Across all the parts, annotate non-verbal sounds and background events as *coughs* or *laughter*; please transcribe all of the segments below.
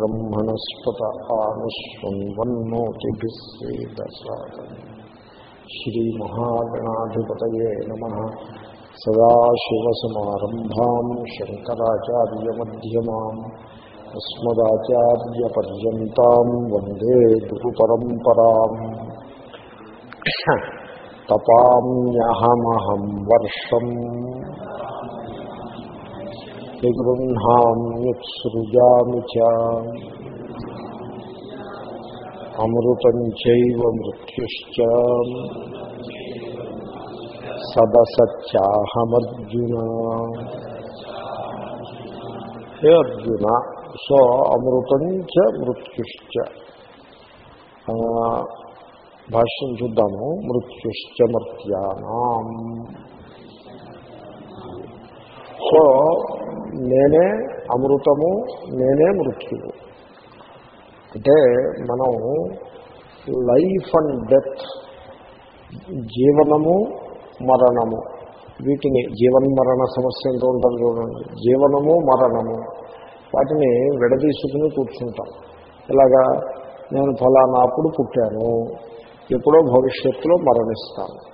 ब्रह्मणस्पत आनुष्वन्वन्नोतिभिः श्रीदसादम् श्रीमहागणाधिपतये नमः। सदाशिवसमारम्भाम् शङ्कराचार्यमध्यमाम् अस्मदाचार्यपर्यन्ताम् वंदे गुरुपरम्पराम्। *coughs* तपाम्यहमहं वर्षम्। గృహ్ణామ్యుత్సృజామి చ. అమృతం చైవ మృత్యుశ్చ. సదసత్యాహమర్జున హే అర్జున సో అమృతం చ మృత్యుశ్చ. భాష్యం చూద్దాము. మృత్యుశ్చ మర్త్యానాం. సో నేనే అమృతము నేనే మృత్యువు. అంటే మనం లైఫ్ అండ్ డెత్ జీవనము మరణము వీటిని జీవన్మరణ సమస్య ఎంత ఉంటుంది చూడండి. జీవనము మరణము వాటిని విడదీసుకుని కూర్చుంటాం. ఇలాగా నేను ఫలానా అప్పుడు పుట్టాను. ఎప్పుడో భవిష్యత్తులో మరణిస్తాను.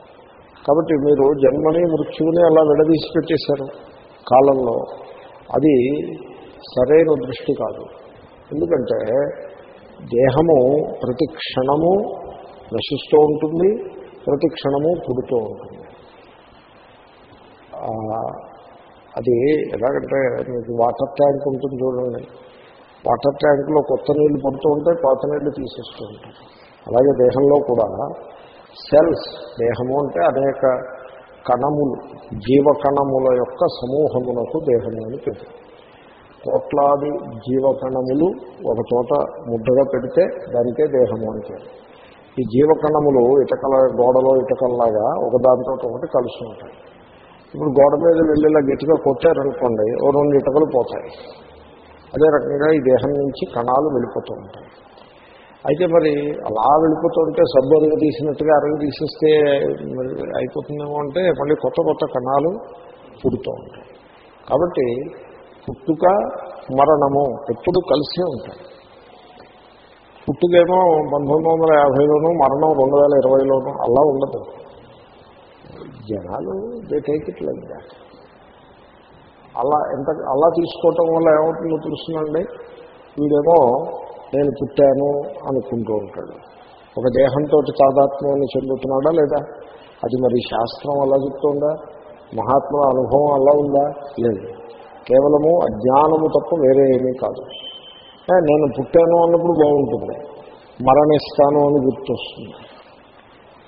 కాబట్టి మీరు జన్మని మృత్యువుని అలా విడదీసి పెట్టేశారు కాలంలో. అది సరైన దృష్టి కాదు. ఎందుకంటే దేహము ప్రతి క్షణము నశిస్తూ ఉంటుంది ప్రతి క్షణము పుడుతూ ఉంటుంది. అది ఎలాగంటే మీకు వాటర్ ట్యాంక్ ఉంటుంది చూడండి. వాటర్ ట్యాంక్లో కొత్త నీళ్ళు పడుతూ ఉంటాయి పాత నీళ్ళు తీసేస్తూ ఉంటాయి. అలాగే దేహంలో కూడా సెల్స్ దేహము అంటే అనేక కణములు జీవకణముల యొక్క సమూహములకు దేహము అని పేరు. కోట్లాది జీవకణములు ఒక చోట ముద్దగా పెడితే దానికే దేహము అని పేరు. ఈ జీవకణములు ఇటకల గోడలో ఇటకల్లాగా ఒకదానితో ఒకటి కలిసి ఉంటాయి. ఇప్పుడు గోడ మీద వెళ్ళేలా గట్టిగా కొట్టారనుకోండి ఓ రెండు ఇటకలు పోతాయి. అదే రకంగా ఈ దేహం నుంచి కణాలు వెళ్ళిపోతూ ఉంటాయి. అయితే మరి అలా వెళ్ళిపోతుంటే సబ్బు అరుగు తీసినట్టుగా అరుగు తీసేస్తే అయిపోతుందేమో అంటే మళ్ళీ కొత్త కొత్త కణాలు పుడుతూ ఉంటాయి. కాబట్టి పుట్టుక మరణము ఎప్పుడు కలిసే ఉంటాయి. పుట్టుకేమో పంతొమ్మిది వందల యాభైలోను మరణం రెండు వేల ఇరవైలోను అలా ఉండదు. జనాలు they take it like that అలా ఎంత అలా తీసుకోవటం వల్ల ఏమవుతుందో తెలుస్తుందండి? వీడేమో నేను పుట్టాను అనుకుంటూ ఉంటాడు. ఒక దేహంతో తాదాత్మ్యాన్ని చెందుతున్నాడా లేదా? అది మరి శాస్త్రం అలా చెప్తుందా? మహాత్ముల అనుభవం అలా ఉందా? లేదు. కేవలము అజ్ఞానము తప్ప వేరే ఏమీ కాదు. నేను పుట్టాను అన్నప్పుడు బాగుంటుంది. మరణిస్తాను అని గుర్తొస్తుంది.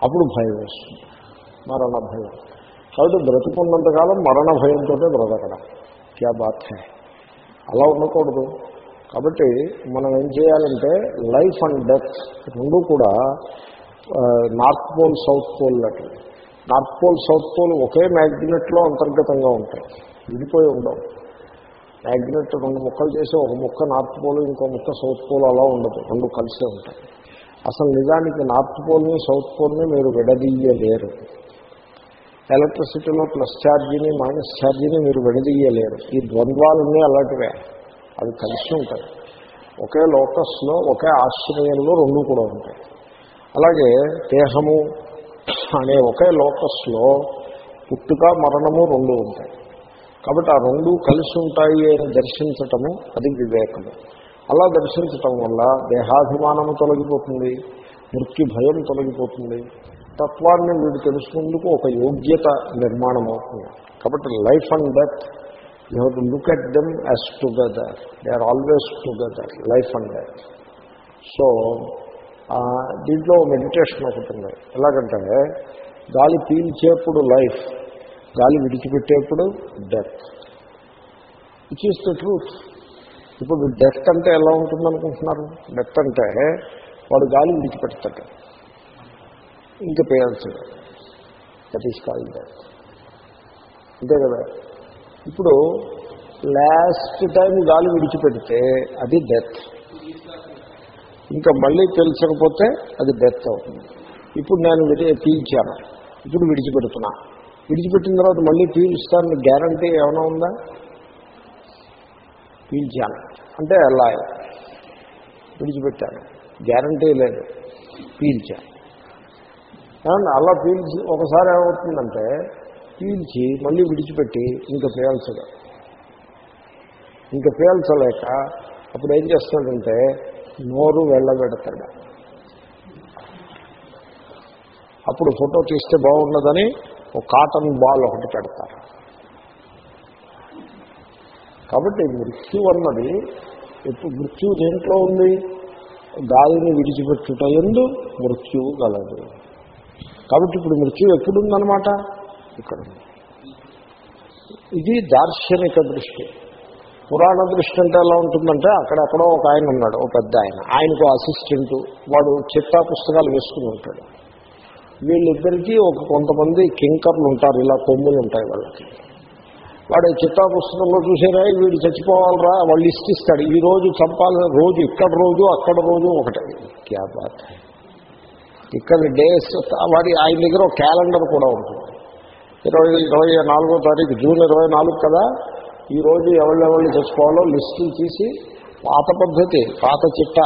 అప్పుడు భయం వస్తుంది. మరణ భయం. కాబట్టి బ్రతుకున్నంతకాలం మరణ భయంతో బ్రతకడం. క్యా బాత్ అలా ఉండకూడదు. కాబట్టి మనం ఏం చేయాలంటే లైఫ్ అండ్ డెత్ రెండు కూడా నార్త్ పోల్ సౌత్ పోల్ లాంటివి. నార్త్ పోల్ సౌత్ పోల్ ఒకే మ్యాగ్నెట్లో అంతర్గతంగా ఉంటాయి. విడిపోయి ఉండవు. మ్యాగ్నెట్ రెండు ముక్కలు చేసి ఒక ముక్క నార్త్ పోల్ ఇంకో ముక్క సౌత్ పోల్ అలా ఉండదు. రెండు కలిసే ఉంటాయి. అసలు నిజానికి నార్త్ పోల్ని సౌత్ పోల్ని మీరు విడదీయలేరు. ఎలక్ట్రిసిటీలో ప్లస్ ఛార్జీని మైనస్ ఛార్జీని మీరు విడదీయలేరు. ఈ ద్వంద్వాలన్నీ అలాంటివే. అవి కలిసి ఉంటాయి ఒకే లోకస్లో ఒకే ఆశ్రయంలో రెండు కూడా ఉంటాయి. అలాగే దేహము అనే ఒకే లోకస్లో పుట్టుక మరణము రెండు ఉంటాయి. కాబట్టి ఆ రెండు కలిసి ఉంటాయి అని దర్శించటము అది వివేకము. అలా దర్శించటం వల్ల దేహాభిమానము తొలగిపోతుంది మృత్యు భయం తొలగిపోతుంది. తత్వాన్ని వీడు తెలుసుకుందుకు ఒక యోగ్యత నిర్మాణం అవుతుంది కాబట్టి life and death you have to look at them as together they are always together life and death so దీంట్లో మెడిటేషన్ ఒకటి ఉంది. ఎలాగంటే గాలి పీల్చేప్పుడు లైఫ్ గాలి విడిచిపెట్టేప్పుడు death it is the truth ఇప్పుడు డెత్ అంటే ఎలా ఉంటుందనుకుంటున్నారు? డెత్ అంటే వాడు గాలి విడిచిపెడతాడు. ఇంకా పేయాల్సింది దట్ ఈస్ కాల్ డెత్ అంతే కదా? ఇప్పుడు లాస్ట్ టైం గాలి విడిచిపెడితే అది డెత్ ఇంకా మళ్ళీ పీల్చకపోతే అది డెత్ అవుతుంది. ఇప్పుడు నేను పీల్చాను. ఇప్పుడు విడిచిపెడుతున్నా. విడిచిపెట్టిన తర్వాత మళ్ళీ పీల్స్తాను గ్యారంటీ ఏమైనా ఉందా? పీల్చాను. అంటే అలా విడిచిపెట్టాను. గ్యారంటీ లేదు. పీల్చాను. అలా పీల్చి ఒకసారి ఏమవుతుందంటే పీల్చి మళ్ళీ విడిచిపెట్టి ఇంకా పేల్చదు ఇంకా పేల్చలేక అప్పుడు ఏం చేస్తాడంటే నోరు వెళ్ళబెడతాడు. అప్పుడు ఫోటో తీస్తే బాగుండదని ఒక కాటన్ బాల్ ఒకటి పెడతారు. కాబట్టి మృత్యు అన్నది ఇప్పుడు మృత్యు దేంట్లో ఉంది? గాలిని విడిచిపెట్టుట ఎందు మృత్యువు గలదు. కాబట్టి ఇప్పుడు మృత్యు ఎప్పుడుందనమాట ఇక్కడ ఇది దార్శనిక దృష్టి. పురాణ దృష్టి అంటే ఎలా ఉంటుందంటే అక్కడెక్కడో ఒక ఆయన ఉన్నాడు ఒక పెద్ద ఆయన. ఆయనకు అసిస్టెంట్ వాడు చిట్టా పుస్తకాలు వేసుకుని ఉంటాడు. వీళ్ళిద్దరికీ ఒక కొంతమంది కింకర్లు ఉంటారు ఇలా కొమ్ములు ఉంటాయి వాళ్ళకి. వాడు చిట్టా పుస్తకంలో చూసారా వీడు చచ్చిపోవాలరా వాళ్ళు లిస్ట్ ఇస్తాడు. ఈ రోజు చంపాలి రోజు ఇక్కడ రోజు అక్కడ రోజు ఒకటే. క్యా బాత్. ఇక్కడ డేస్ వాడి ఆయన దగ్గర ఒక క్యాలెండర్ కూడా ఉంటుంది. ఇరవై ఇరవై నాలుగో తారీఖు జూన్ ఇరవై నాలుగు కదా ఈరోజు ఎవళ్ళెవళ్ళు చేసుకోవాలో లిస్టులు తీసి పాత పద్ధతి పాత చిట్ట.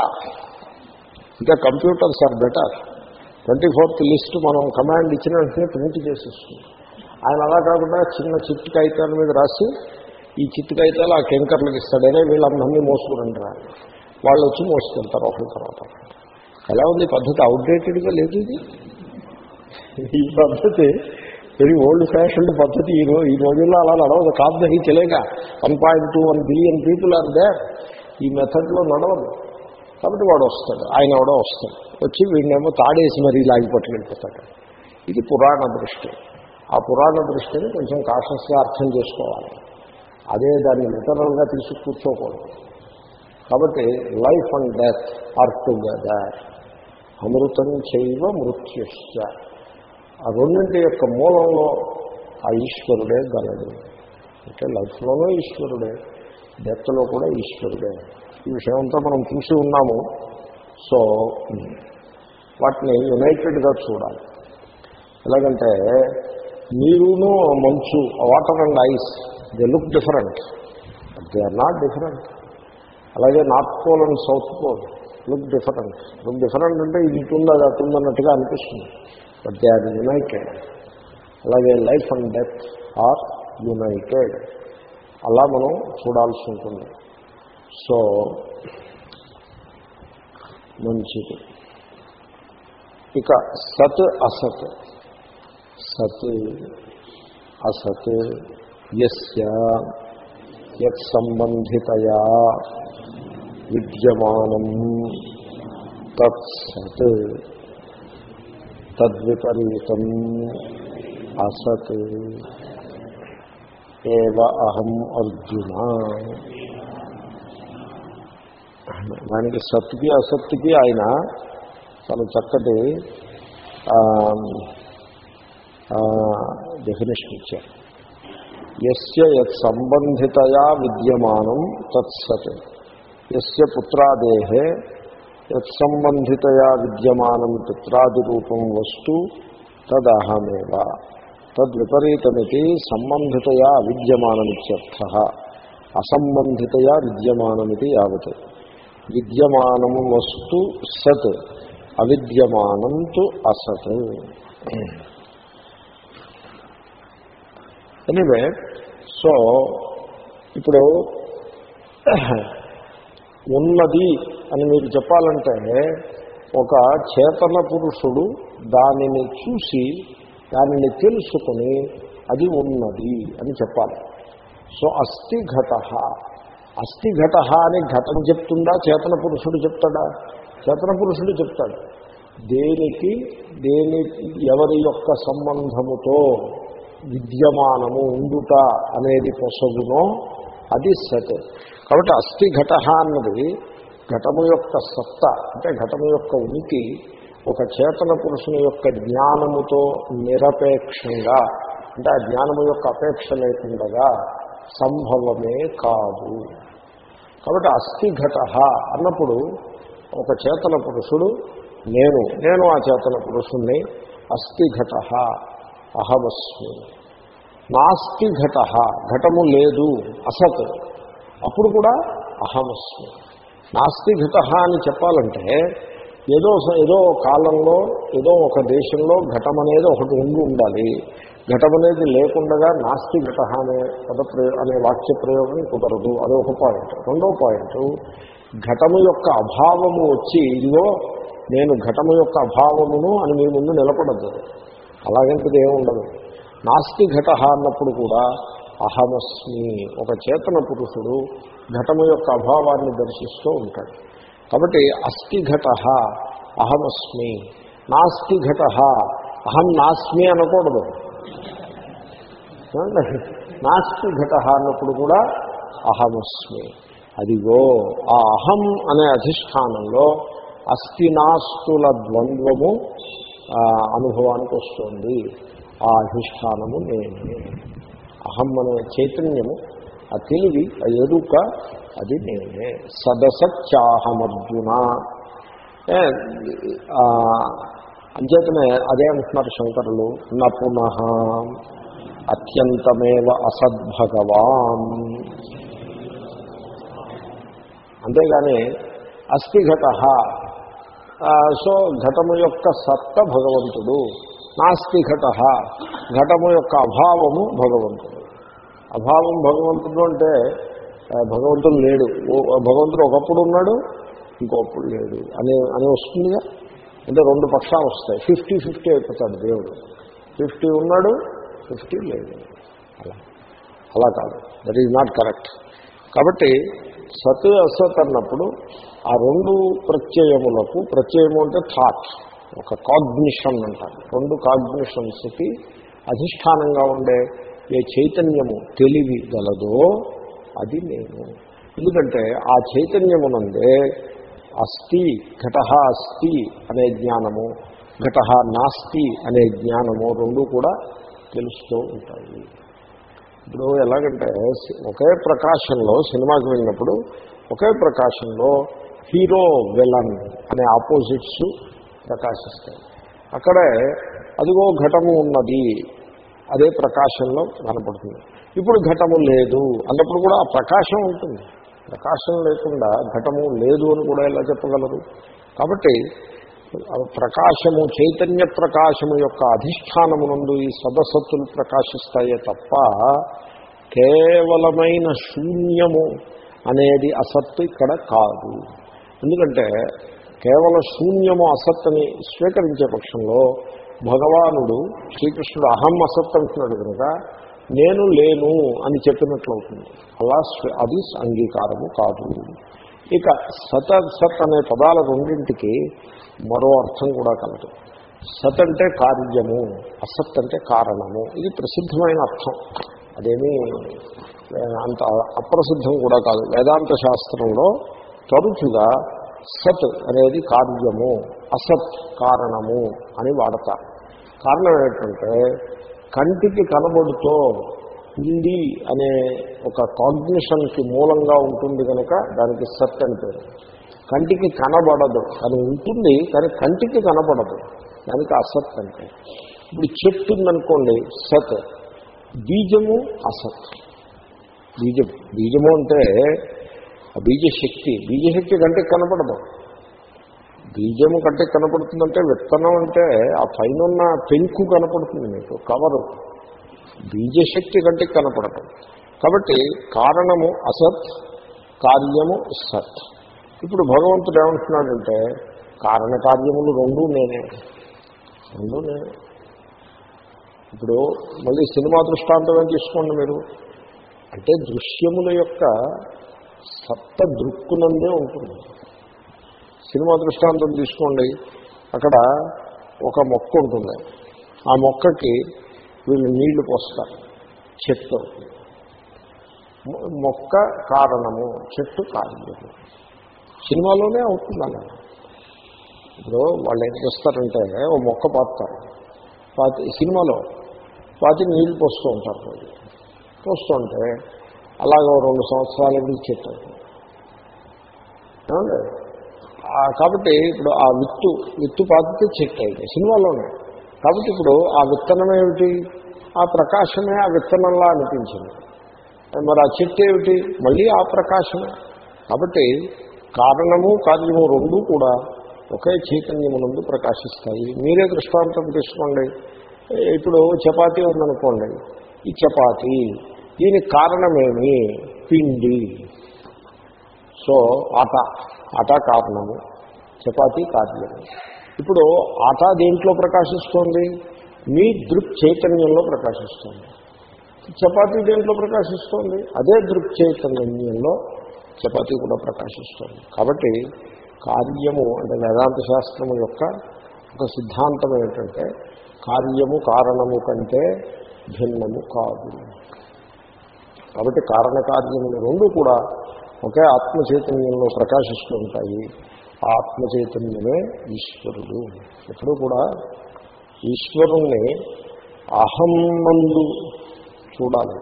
ఇంకా computers are better. Twenty fourth list మనం కమాండ్ ఇచ్చిన వెంటనే ప్రింట్ చేసేస్తుంది. ఆయన అలా కాకుండా చిన్న చిట్టు కాగితాల మీద రాసి ఈ చిట్టు కాగితాలు ఆ కెంకర్లకు ఇస్తాడనే వీళ్ళందరినీ మోసుకురండి రా. వాళ్ళు వచ్చి మోసుకెళ్తారు ఒకరి తర్వాత. ఎలా ఉంది? ఈ పద్ధతి అవుట్డేటెడ్గా లేదు ఇది? ఈ పద్ధతి వెరీ ఓల్డ్ ఫ్యాషన్ పద్ధతి. ఈ రోజు ఈ రోజుల్లో అలా నడవదు. కాదు హీ తెలియక one point two one billion people are they ఈ మెథడ్లో నడవదు. కాబట్టి వాడు వస్తాడు. ఆయన ఎవడో వస్తాడు. వచ్చి వీడినేమో తాడేసి మరీ లాగి పట్టుకెళ్ళిపోతాడు. ఇది పురాణ దృష్టి. ఆ పురాణ దృష్టిని కొంచెం కాషస్గా అర్థం చేసుకోవాలి. అదే దాన్ని లిటరల్గా తీసి కూర్చోకూడదు. కాబట్టి life and death are together అమృతం చేయవ మృత్యుశ్చ. ఆ రెండింటి యొక్క మూలంలో ఆ ఈశ్వరుడే గలడు. అంటే లైఫ్లోనూ ఈశ్వరుడే డెత్లో కూడా ఈశ్వరుడే. ఈ విషయమంతా మనం చూసి ఉన్నాము. సో వాటిని యునైటెడ్గా చూడాలి. ఎలాగంటే నీరును మంచు water and ice they look different they are not different. అలాగే north pole and south pole look different. Look different అంటే ఇది ఇటుంది అది అటుంది అనిపిస్తుంది. But they are united. అలాగే life and death are united. అలా మనం చూడాల్సి ఉంటుంది. సో మంచిది. ఇక సత్ అసత్. సత్ అసత్ యస్య యత్ విద్యమానం తత్సత్. తద్విపరీతం అసత్ ఏవ అహం అర్జున. దానికి సత్కి అసత్కి ఆయన చాలా చక్కటి డెఫినేషన్ ఇచ్చారు. ఎస్య యత్ సంబంధితయా విద్యమానం తత్సత్. ఎస్య పుత్రాదేహే యత్సంబంధితయా విద్యమానం పిత్రాదిరూపం వస్తు తదహమేవ. తద్విపరీతమితి సంబంధితయా విద్యమానమిత్యర్థ. అసంబంధితయా విద్యమానమితి యావత్. విద్యమానం వస్తు సత్ అవిద్యమానం తు అసత్. ఎనివే సో ఇప్పుడు ఉన్నది అని మీరు చెప్పాలంటే ఒక చేతన పురుషుడు దానిని చూసి దానిని తెలుసుకుని అది ఉన్నది అని చెప్పాలి. సో అస్థిఘట. అస్థిఘట అని ఘటం చెప్తుందా? చేతన పురుషుడు చెప్తాడా? చేతన పురుషుడు చెప్తాడు. దేనికి? దేని ఎవరి యొక్క సంబంధముతో విద్యమానము ఉండుట అనేది పొసగునో అది సత్. కాబట్టి అస్థిఘట అన్నది ఘటము యొక్క సత్త అంటే ఘటము యొక్క ఉనికి ఒక చేతన పురుషుని యొక్క జ్ఞానముతో నిరపేక్షంగా అంటే ఆ జ్ఞానము యొక్క అపేక్ష లేకుండగా సంభవమే కాదు. కాబట్టి అస్థిఘట అన్నప్పుడు ఒక చేతన పురుషుడు నేను నేను ఆ చేతన పురుషుణ్ణి అస్థిఘట అహమస్మి. నాస్తి ఘట ఘటము లేదు అసత్. అప్పుడు కూడా అహమస్మి. నాస్తిఘట అని చెప్పాలంటే ఏదో ఏదో కాలంలో ఏదో ఒక దేశంలో ఘటం అనేది ఒకటి ఉండి ఉండాలి. ఘటం అనేది లేకుండా నాస్తి ఘట అనే పదప్రయో అనే వాక్య ప్రయోగం కుదరదు. అది ఒక పాయింట్ రెండో పాయింట్ ఘటము యొక్క అభావము వచ్చి ఇదిగో నేను ఘటము యొక్క అభావమును అని మీ ముందు నిలబడద్దు. అలాగంటిది ఏముండదు నాస్తి ఘట అన్నప్పుడు కూడా అహమస్మి ఒక చేతన పురుషుడు ఘటము యొక్క అభావాన్ని దర్శిస్తూ ఉంటాడు. కాబట్టి అస్థి ఘట అహమస్మి. నాస్తి ఘట అహం నాస్మి అనకూడదు. ఏమండి? నాస్తి ఘట అన్నప్పుడు కూడా అహమస్మి. అదిగో ఆ అహం అనే అధిష్టానంలో అస్థి నాస్తుల ద్వంద్వము అనుభవానికి వస్తుంది. ఆ అధిష్టానము నేనే. అహం అనే చైతన్యము ఆ తెలివి ఆ ఎరుక అది నేనే. సదసత్యాహమర్జున అంచేతనే అదే అంటున్నారు శంకరులు నపునః అత్యంతమేవ అసద్భగవాన్. అంతేగాని అస్థి ఘట సో ఘటము యొక్క సత్త భగవంతుడు నాస్తి ఘట ఘటము యొక్క అభావము భగవంతుడు. అభావం భగవంతుడు అంటే భగవంతుడు లేడు. ఓ- భగవంతుడు ఒకప్పుడు ఉన్నాడు ఇంకొప్పుడు లేడు అని అని వస్తుందిగా? అంటే రెండు పక్షాలు వస్తాయి. ఫిఫ్టీ ఫిఫ్టీ అయిపోతాడు దేవుడు. ఫిఫ్టీ ఉన్నాడు ఫిఫ్టీ లేదు అలా. అలా కాదు. దట్ ఈజ్ నాట్ కరెక్ట్ కాబట్టి సత్ అసత్ అన్నప్పుడు ఆ రెండు ప్రత్యయములకు ప్రత్యయము అంటే థాట్ ఒక కాగ్నిషన్ అంటారు. రెండు కాగ్నిషన్స్కి అధిష్టానంగా ఉండే ఏ చైతన్యము తెలివి గలదో అది నేను. ఎందుకంటే ఆ చైతన్యమునందే అస్థి ఘట అస్థి అనే జ్ఞానము ఘట నాస్తి అనే జ్ఞానము రెండు కూడా తెలుస్తూ ఉంటాయి. ఇప్పుడు ఎలాగంటే సి- ఒకే ప్రకాశంలో సినిమాకి వెళ్ళినప్పుడు ఒకే ప్రకాశంలో హీరో విలన్ అనే ఆపోజిట్స్ ప్రకాశిస్తాయి. అక్కడే అదిగో ఘటము ఉన్నది అదే ప్రకాశంలో కనపడుతుంది. ఇప్పుడు ఘటము లేదు అన్నప్పుడు కూడా ఆ ప్రకాశం ఉంటుంది. ప్రకాశం లేకుండా ఘటము లేదు అని కూడా ఎలా చెప్పగలరు? కాబట్టి ప్రకాశము చైతన్య ప్రకాశము యొక్క అధిష్టానమునందు ఈ సదసత్తులు ప్రకాశిస్తాయే తప్ప కేవలమైన శూన్యము అనేది అసత్తు ఇక్కడ కాదు. ఎందుకంటే కేవల శూన్యము అసత్తుని స్వీకరించే పక్షంలో భగవానుడు శ్రీకృష్ణుడు అహం అసత్ అంటున్నాడు కనుక నేను లేను అని చెప్పినట్లవుతుంది. అలా అది అంగీకారము కాదు. ఇక సత సత్ అనే పదాల రెండింటికి మరో అర్థం కూడా కలదు. సత్ అంటే కార్యము అసత్ అంటే కారణము. ఇది ప్రసిద్ధమైన అర్థం. అదేమీ అంత అప్రసిద్ధం కూడా కాదు. వేదాంత శాస్త్రంలో తరచుగా సత్ అనేది కార్యము అసత్ కారణము అని వాడతారు. కారణం ఏంటంటే కంటికి కనబడుతో ఉంది అనే ఒక కాగ్నిషన్కి మూలంగా ఉంటుంది కనుక దానికి సత్ అని పేరు. కంటికి కనబడదు. అని ఉంటుంది కానీ కంటికి కనబడదు. దానికి అసత్ అంటే ఇప్పుడు చెట్టు ఉందనుకోండి సత్. బీజము అసత్. బీజం బీజము అంటే ఆ బీజశక్తి. బీజశక్తి కంటికి కనపడదు బీజము కంటే కనపడుతుందంటే విత్తనం అంటే ఆ పైన ఉన్న పెంకు కనపడుతుంది మీకు కవరు. బీజశక్తి కంటే కనపడటం. కాబట్టి కారణము అసత్ కార్యము సత్. ఇప్పుడు భగవంతుడు ఏమంటున్నాడంటే కారణకార్యములు రెండూ నేనే. రెండూ నేనే. ఇప్పుడు మళ్ళీ సినిమా దృష్టాంతం ఏం తీసుకోండి మీరు? అంటే దృశ్యముల యొక్క సత్త దృక్కునందే ఉంటుంది. సినిమా దృష్టాంతం తీసుకోండి. అక్కడ ఒక మొక్క ఉంటుంది. ఆ మొక్కకి వీళ్ళు నీళ్ళు పోస్తారు. చెట్టు. మొక్క కారణము చెట్టు కారణము. సినిమాలోనే అవుతుంది అలా ఇప్పుడు వాళ్ళు ఏం చేస్తారంటే ఓ మొక్క పాతారు. పాతి సినిమాలో పాతి నీళ్ళు పోస్తూ ఉంటారు వాళ్ళు. పోస్తుంటే అలాగ రెండు సంవత్సరాలకి చెట్టు. అవుతుంది. కాబట్టి ఇప్పుడు ఆ విత్తు విత్తు పాతితే చెట్టు అయితే సినిమాలోనే కాబట్టి ఇప్పుడు ఆ విత్తనం ఏమిటి? ఆ ప్రకాశమే ఆ విత్తనంలా అనిపించింది. మరి ఆ చెట్టు ఏమిటి? మళ్ళీ ఆ ప్రకాశమే. కాబట్టి కారణము కార్యము రెండు కూడా ఒకే చైతన్యమునందు ప్రకాశిస్తాయి. మీరే దృష్టాంతం తీసుకోండి. ఇప్పుడు చపాతీ ఉందనుకోండి. ఈ చపాతీ దీనికి కారణమేమి? పిండి. సో ఆట. ఆట కారణము చపాతీ కార్యము ఇప్పుడు ఆట దేంట్లో ప్రకాశిస్తోంది? మీ దృక్ చైతన్యంలో ప్రకాశిస్తుంది. చపాతీ దేంట్లో ప్రకాశిస్తోంది? అదే దృక్ చైతన్యంలో చపాతీ కూడా ప్రకాశిస్తుంది. కాబట్టి కార్యము అంటే వేదాంత శాస్త్రము యొక్క ఒక సిద్ధాంతం ఏమిటంటే కార్యము కారణము కంటే భిన్నము కాదు. కాబట్టి కారణకార్యములు రెండు కూడా ఒకే ఆత్మ చైతన్యంలో ప్రకాశిస్తూ ఉంటాయి. ఆ ఆత్మ చైతన్యమే ఈశ్వరుడు. ఎప్పుడు కూడా ఈశ్వరుణ్ణి అహం నందు చూడాలి.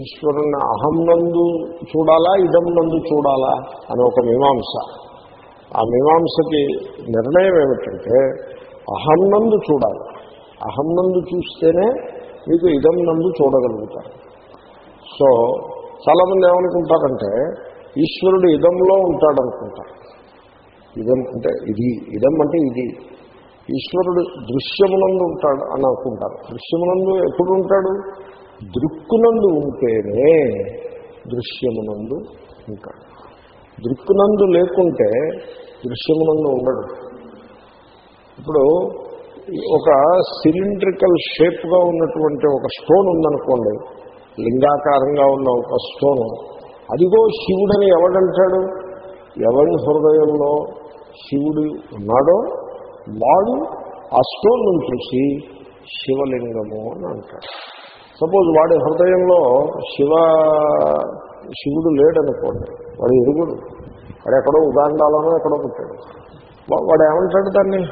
ఈశ్వరుణ్ణి అహం నందు చూడాలా ఇదం నందు చూడాలా అని ఒక మీమాంస. ఆ మీమాంసకి నిర్ణయం ఏమిటంటే అహం నందు చూడాలి. అహం నందు చూస్తేనే మీకు ఇదం నందు చూడగలుగుతారు. సో చాలామంది ఏమనుకుంటారంటే ఈశ్వరుడు ఇదంలో ఉంటాడనుకుంటారు. ఇదం అంటే ఇది ఇదం అంటే ఇది. ఈశ్వరుడు దృశ్యమునందు ఉంటాడు అని అనుకుంటారు. దృశ్యమునందు ఎప్పుడు ఉంటాడు దృక్కునందు ఉంటేనే దృశ్యమునందు ఉంటాడు. దృక్కునందు లేకుంటే దృశ్యమునందు ఉండడు. ఇప్పుడు ఒక సిలిండ్రికల్ షేప్గా ఉన్నటువంటి ఒక స్టోన్ ఉందనుకోండి లింగాకారంగా ఉన్న ఒక స్టోను అదిగో శివుడని ఎవడంటాడు? ఎవరి హృదయంలో శివుడు ఉన్నాడో వాడు ఆ స్టోన్ను చూసి శివలింగము అని అంటాడు. సపోజ్ వాడి హృదయంలో శివ శివుడు లేడనుకోండి వాడు ఎరుగుడు. వాడు ఎక్కడో ఉగాండాలోనో ఎక్కడో పుట్టాడు. వాడు ఏమంటాడు దాన్ని?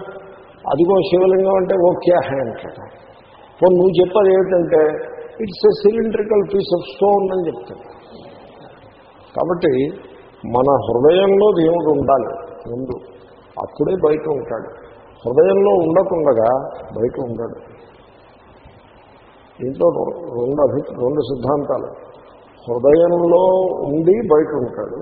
అదిగో శివలింగం అంటే ఓకే అంటాడు. నువ్వు చెప్పేది ఏమిటంటే it's a cylindrical piece of stone అని చెప్తాడు కాబట్టి మన హృదయంలో దేవుడు ఉండాలి. ముందు అప్పుడే బయట ఉంటాడు. హృదయంలో ఉండకుండగా బయట ఉండడు. దీంట్లో రెండు అభి రెండు సిద్ధాంతాలు. హృదయంలో ఉండి బయట ఉంటాడు.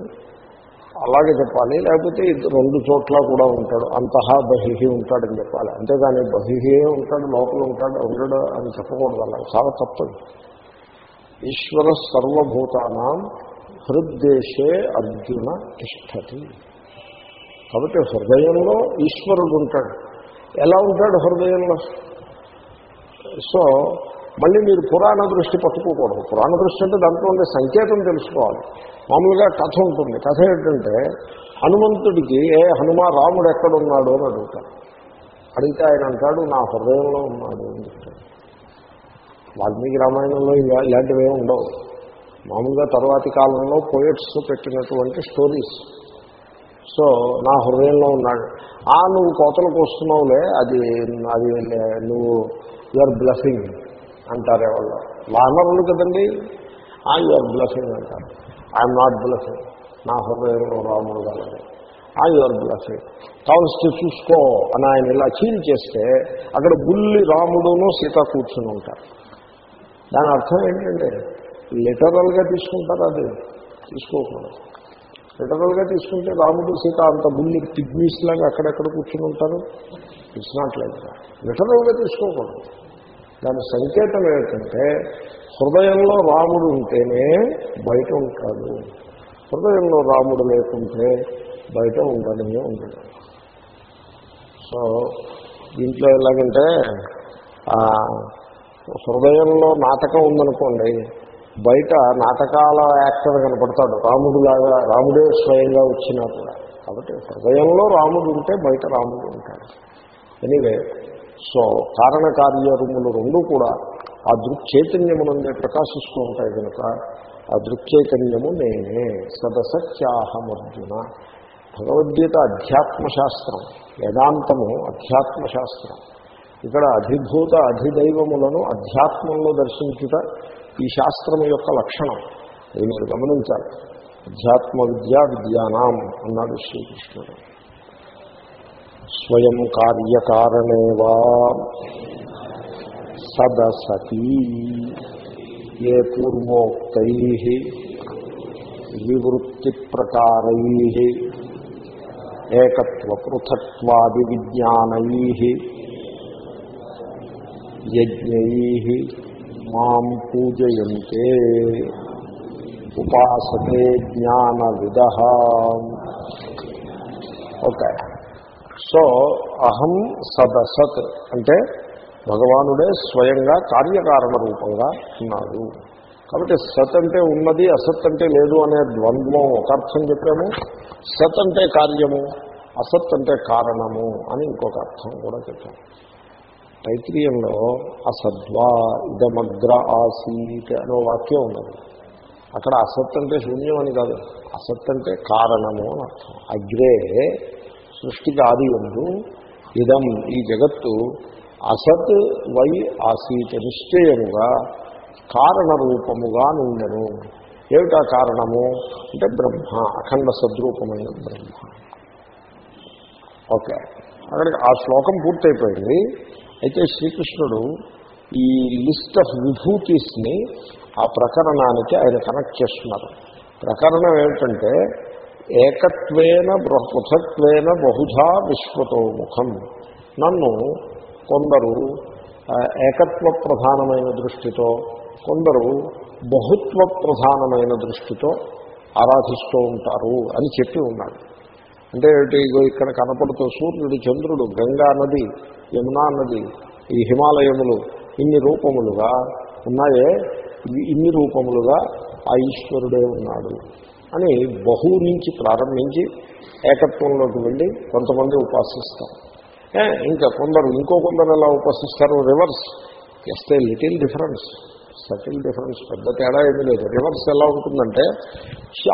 అలాగే చెప్పాలి. లేకపోతే రెండు చోట్ల కూడా ఉంటాడు. అంతహా బహిహి ఉంటాడని చెప్పాలి. అంతేగాని బహిహే ఉంటాడు లోపల ఉంటాడు ఉండడు అని చెప్పకూడదు అలా. చాలా తప్పదు. ఈశ్వర సర్వభూతానం హృద్దేశే అర్జున తిష్టతి. కాబట్టి హృదయంలో ఈశ్వరుడు ఉంటాడు. ఎలా ఉంటాడు హృదయంలో? సో మళ్ళీ మీరు పురాణ దృష్టి పట్టుకోకూడదు. పురాణ దృష్టి అంటే దాంట్లో ఉండే సంకేతం తెలుసుకోవాలి. మామూలుగా కథ ఉంటుంది. కథ ఏంటంటే హనుమంతుడికి ఏ హనుమ రాముడు ఎక్కడున్నాడు? అని అడుగుతాడు అడిగితే ఆయన అంటాడు నా హృదయంలో ఉన్నాడు అని చెప్తాడు వాల్మీకి రామాయణంలో ఇలాంటివి ఏమి ఉండవు. మామూలుగా తర్వాతి కాలంలో పోయట్స్ పెట్టినటువంటి స్టోరీస్ సో నా హృదయంలో ఉన్నాడు. ఆ నువ్వు కోతలకు వస్తున్నావులే అది అది నువ్వు యూఆర్ బ్లఫింగ్ అంటారే వాళ్ళు వానరులు కదండి ఆ యూఆర్ బ్లఫింగ్ అంటారు. I'm not blessed. నా హృదయంలో రాముడు కలదు. ఆ యువర్ బ్లెస్డ్. కావలసి చూసుకో అని ఆయన ఇలా చీల్ చేస్తే అక్కడ బుల్లి రాముడును సీత కూర్చుని ఉంటారు. దాని అర్థం ఏంటంటే లిటరల్గా తీసుకుంటారు అది? తీసుకోకూడదు. లిటరల్గా తీసుకుంటే రాముడు సీత అంత బుల్లి కిడ్నీస్ లాగా అక్కడెక్కడ కూర్చుని ఉంటారు? ఇట్స్ నాట్ లైక్ లిటరల్గా తీసుకోకూడదు. దాని సంకేతం ఏంటంటే హృదయంలో రాముడు ఉంటేనే బయట ఉంటాడు. హృదయంలో రాముడు లేకుంటే బయట ఉండడమే ఉండడు. సో దీంట్లో ఎలాగంటే హృదయంలో నాటకం ఉందనుకోండి బయట నాటకాల యాక్టర్ కనపడతాడు. రాముడులాగా రాముడే స్వయంగా వచ్చినా కూడా. కాబట్టి హృదయంలో రాముడు ఉంటే బయట రాముడు ఉంటాడు. ఎనీవే సో కారణకార్యములు రెండు కూడా ఆ దృక్చైతన్యమునందే ప్రకాశిస్తూ ఉంటాయి కనుక ఆ దృక్చైతన్యము నేనే సదసత్యాహమర్జున భగవద్గీత అధ్యాత్మశాస్త్రం వేదాంతము అధ్యాత్మశాస్త్రం. ఇక్కడ అధిభూత అధిదైవములను అధ్యాత్మంలో దర్శించుట ఈ శాస్త్రం యొక్క లక్షణం. అది మీరు గమనించాలి. అధ్యాత్మ విద్యా విద్యానాం అన్నాడు శ్రీకృష్ణుడు. స్వయం కార్యకారణే వా సదసతి. ఏ పూర్వోక్తై? వివృత్తి ప్రకారై ఏకత్వ పృథక్వాది విజ్ఞానై? యజ్ఞై? మాం పూజయంతే. ఉపాసతే జ్ఞానవిద. ఓకే. సో అహం సదసత్ అంటే భగవానుడే స్వయంగా కార్యకారణ రూపంగా ఉన్నాడు. కాబట్టి సత్ అంటే ఉన్నది అసత్ అంటే లేదు అనే ద్వంద్వం ఒక అర్థం చెప్పాము. సత్ అంటే కార్యము అసత్ అంటే కారణము అని ఇంకొక అర్థం కూడా చెప్పాము తైత్రీయంలో అసద్వా ఇదమగ్ర ఆసీత్ అనే వాక్యం ఉన్నది. అక్కడ అసత్ అంటే శూన్యం అని కాదు అసత్ అంటే కారణము అని అర్థం. అగ్రే సృష్టికి ఆది ఎందు ఇదం ఈ జగత్తు అసత్ వై ఆసీత నిశ్చయముగా కారణ రూపముగా నుండెను. ఏమిటా కారణము? అంటే బ్రహ్మ అఖండ సద్రూపమైన బ్రహ్మ. ఓకే. అక్కడికి ఆ శ్లోకం పూర్తయిపోయింది. అయితే శ్రీకృష్ణుడు ఈ లిస్ట్ ఆఫ్ విభూతిస్ని ఆ ప్రకరణానికి ఆయన కనెక్ట్ చేస్తున్నారు. ప్రకరణం ఏమిటంటే ఏకత్వేన పృథక్వేన బహుధా విశ్వతోముఖం నన్ను కొందరు ఏకత్వ ప్రధానమైన దృష్టితో కొందరు బహుత్వ ప్రధానమైన దృష్టితో ఆరాధిస్తూ ఉంటారు అని చెప్పి ఉన్నాడు అంటే ఇగో ఇక్కడ కనపడుతూ సూర్యుడు చంద్రుడు గంగా నది యమునా నది ఈ హిమాలయములు ఇన్ని రూపములుగా ఉన్నాయే. ఇన్ని రూపములుగా ఆ ఈశ్వరుడే ఉన్నాడు. అని బహు నుంచి ప్రారంభించి ఏకత్వంలోకి వెళ్ళి కొంతమంది ఉపాసిస్తాం. ఇంకా కొందరు ఇంకో కొందరు ఎలా ఉపాసిస్తారు? రివర్స్. ఎస్తే లిటిల్ డిఫరెన్స్ సటిల్ డిఫరెన్స్ పెద్ద తేడా ఏమీ లేదు. రివర్స్ ఎలా ఉంటుందంటే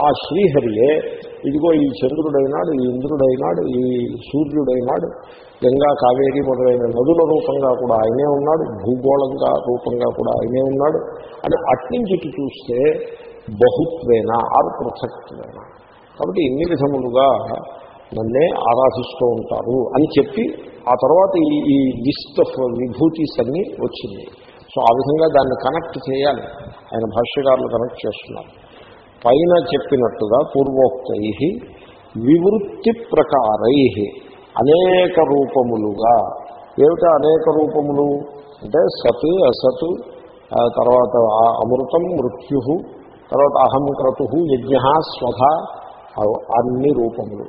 ఆ శ్రీహరియే ఇదిగో ఈ చంద్రుడైనాడు ఈ ఇంద్రుడైనాడు ఈ సూర్యుడైనాడు గంగా కావేరి మొదలైన నదుల రూపంగా కూడా ఆయనే ఉన్నాడు భూగోళంగా రూపంగా కూడా ఆయనే ఉన్నాడు. అని అట్నుంచి చూస్తే బహుత్వేన ఆరు పృథక్వేన కాబట్టి ఇన్ని విధములుగా నన్నే ఆరాధిస్తూ ఉంటారు అని చెప్పి ఆ తర్వాత ఈ ఈ లిస్ట్ ఆఫ్ విభూతిస్ అన్నీ వచ్చింది. సో ఆ విధంగా దాన్ని కనెక్ట్ చేయాలి. ఆయన భాష్యకారులు కనెక్ట్ చేస్తున్నారు. పైన చెప్పినట్టుగా పూర్వోక్తై వివృత్తి ప్రకారై అనేక రూపములుగా. ఏమిటా అనేక రూపములు? అంటే సత్ అసత్ తర్వాత అమృతం మృత్యు తర్వాత అహం క్రతు యజ్ఞ స్వధ అన్ని రూపములు.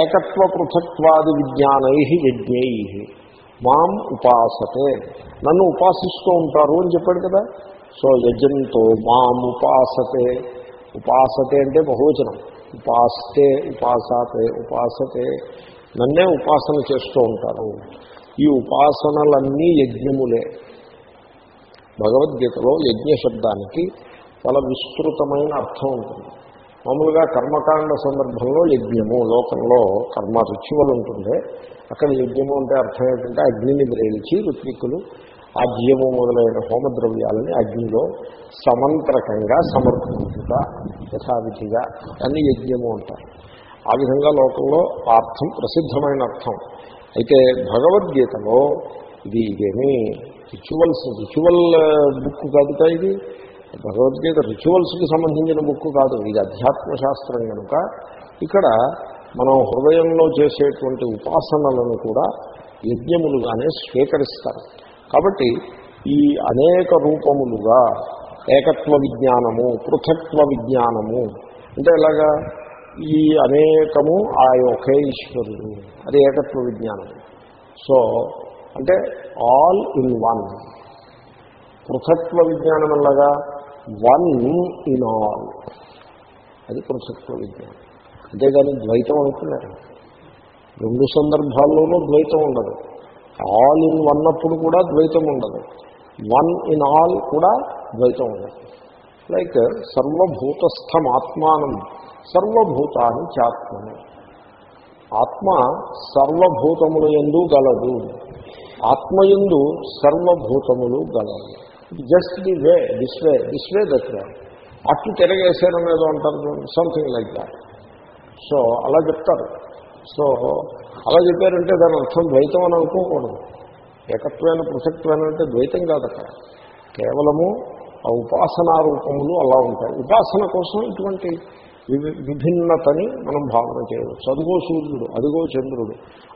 ఏకత్వ పృథక్వాది విజ్ఞానై యజ్ఞై. మాం ఉపాసతే. నన్ను ఉపాసిస్తూ ఉంటారు అని చెప్పాడు కదా. సో యజంతో మాం ఉపాసతే. ఉపాసతే అంటే బహువచనం. ఉపాస్తే ఉపాసతే ఉపాసతే. నన్నే ఉపాసన చేస్తూ ఉంటారు. ఈ ఉపాసనలన్నీ యజ్ఞములే. భగవద్గీతలో యజ్ఞ శబ్దానికి చాలా విస్తృతమైన అర్థం ఉంటుంది. మామూలుగా కర్మకాండ సందర్భంలో యజ్ఞము లోకంలో కర్మ రిచువల్ ఉంటుంది అక్కడ యజ్ఞము అంటే అర్థం ఏంటంటే అగ్నిని బ్రేల్చి ఋత్విక్కులు ఆజ్యము మొదలైన హోమద్రవ్యాలని అగ్నిలో సమంత్రకంగా సమర్పించుట యథావిధిగా అని యజ్ఞము అంటారు. ఆ విధంగా లోకంలో ఆ అర్థం ప్రసిద్ధమైన అర్థం. అయితే భగవద్గీతలో ఇది ఇదేమి రిచువల్స్ రిచువల్ బుక్ కాదుగా ఇది? భగవద్గీత రిచువల్స్కి సంబంధించిన బుక్ కాదు ఇది అధ్యాత్మ శాస్త్రం కనుక ఇక్కడ మనం హృదయంలో చేసేటువంటి ఉపాసనలను కూడా యజ్ఞములుగానే స్వీకరిస్తారు. కాబట్టి ఈ అనేక రూపములుగా ఏకత్వ విజ్ఞానము పృథక్త్వ విజ్ఞానము అంటే ఎలాగా? ఈ అనేకము ఆ ఒకే ఈశ్వరుడు అది ఏకత్వ విజ్ఞానం. సో అంటే ఆల్ ఇన్ వన్. పృథత్వ విజ్ఞానం ఎలాగా? One in all. అది పృథక్త్వ విజ్ఞానం అంతేగాని ద్వైతం అనుకున్నారు. రెండు సందర్భాల్లోనూ ద్వైతం ఉండదు. ఆల్ ఇన్ వన్ అప్పుడు కూడా ద్వైతం ఉండదు. వన్ ఇన్ ఆల్ కూడా ద్వైతం ఉండదు. లైక్ సర్వభూతస్థం ఆత్మానం సర్వభూతాన్ని చాత్మని. ఆత్మ సర్వభూతములు ఎందు గలదు. ఆత్మయందు సర్వభూతములు గలదు. Just the way this way this way that way. అట్లు తిరగేసేయడం ఏదో అంటారు సంథింగ్ లైక్ దాట్ సో అలా చెప్తారు. సో అలా చెప్పారంటే దాని అర్థం ద్వైతం అని అనుకోకూడదు. ఏకత్వమైన పృథక్త్వమైన అంటే ద్వైతం కాదు అక్కడ. కేవలము ఆ ఉపాసనా రూపములు అలా ఉంటాయి. ఉపాసన కోసం ఇటువంటి విభిన్నతని మనం భావన చేయవచ్చు. అదిగో సూర్యుడు అదిగో చంద్రుడు.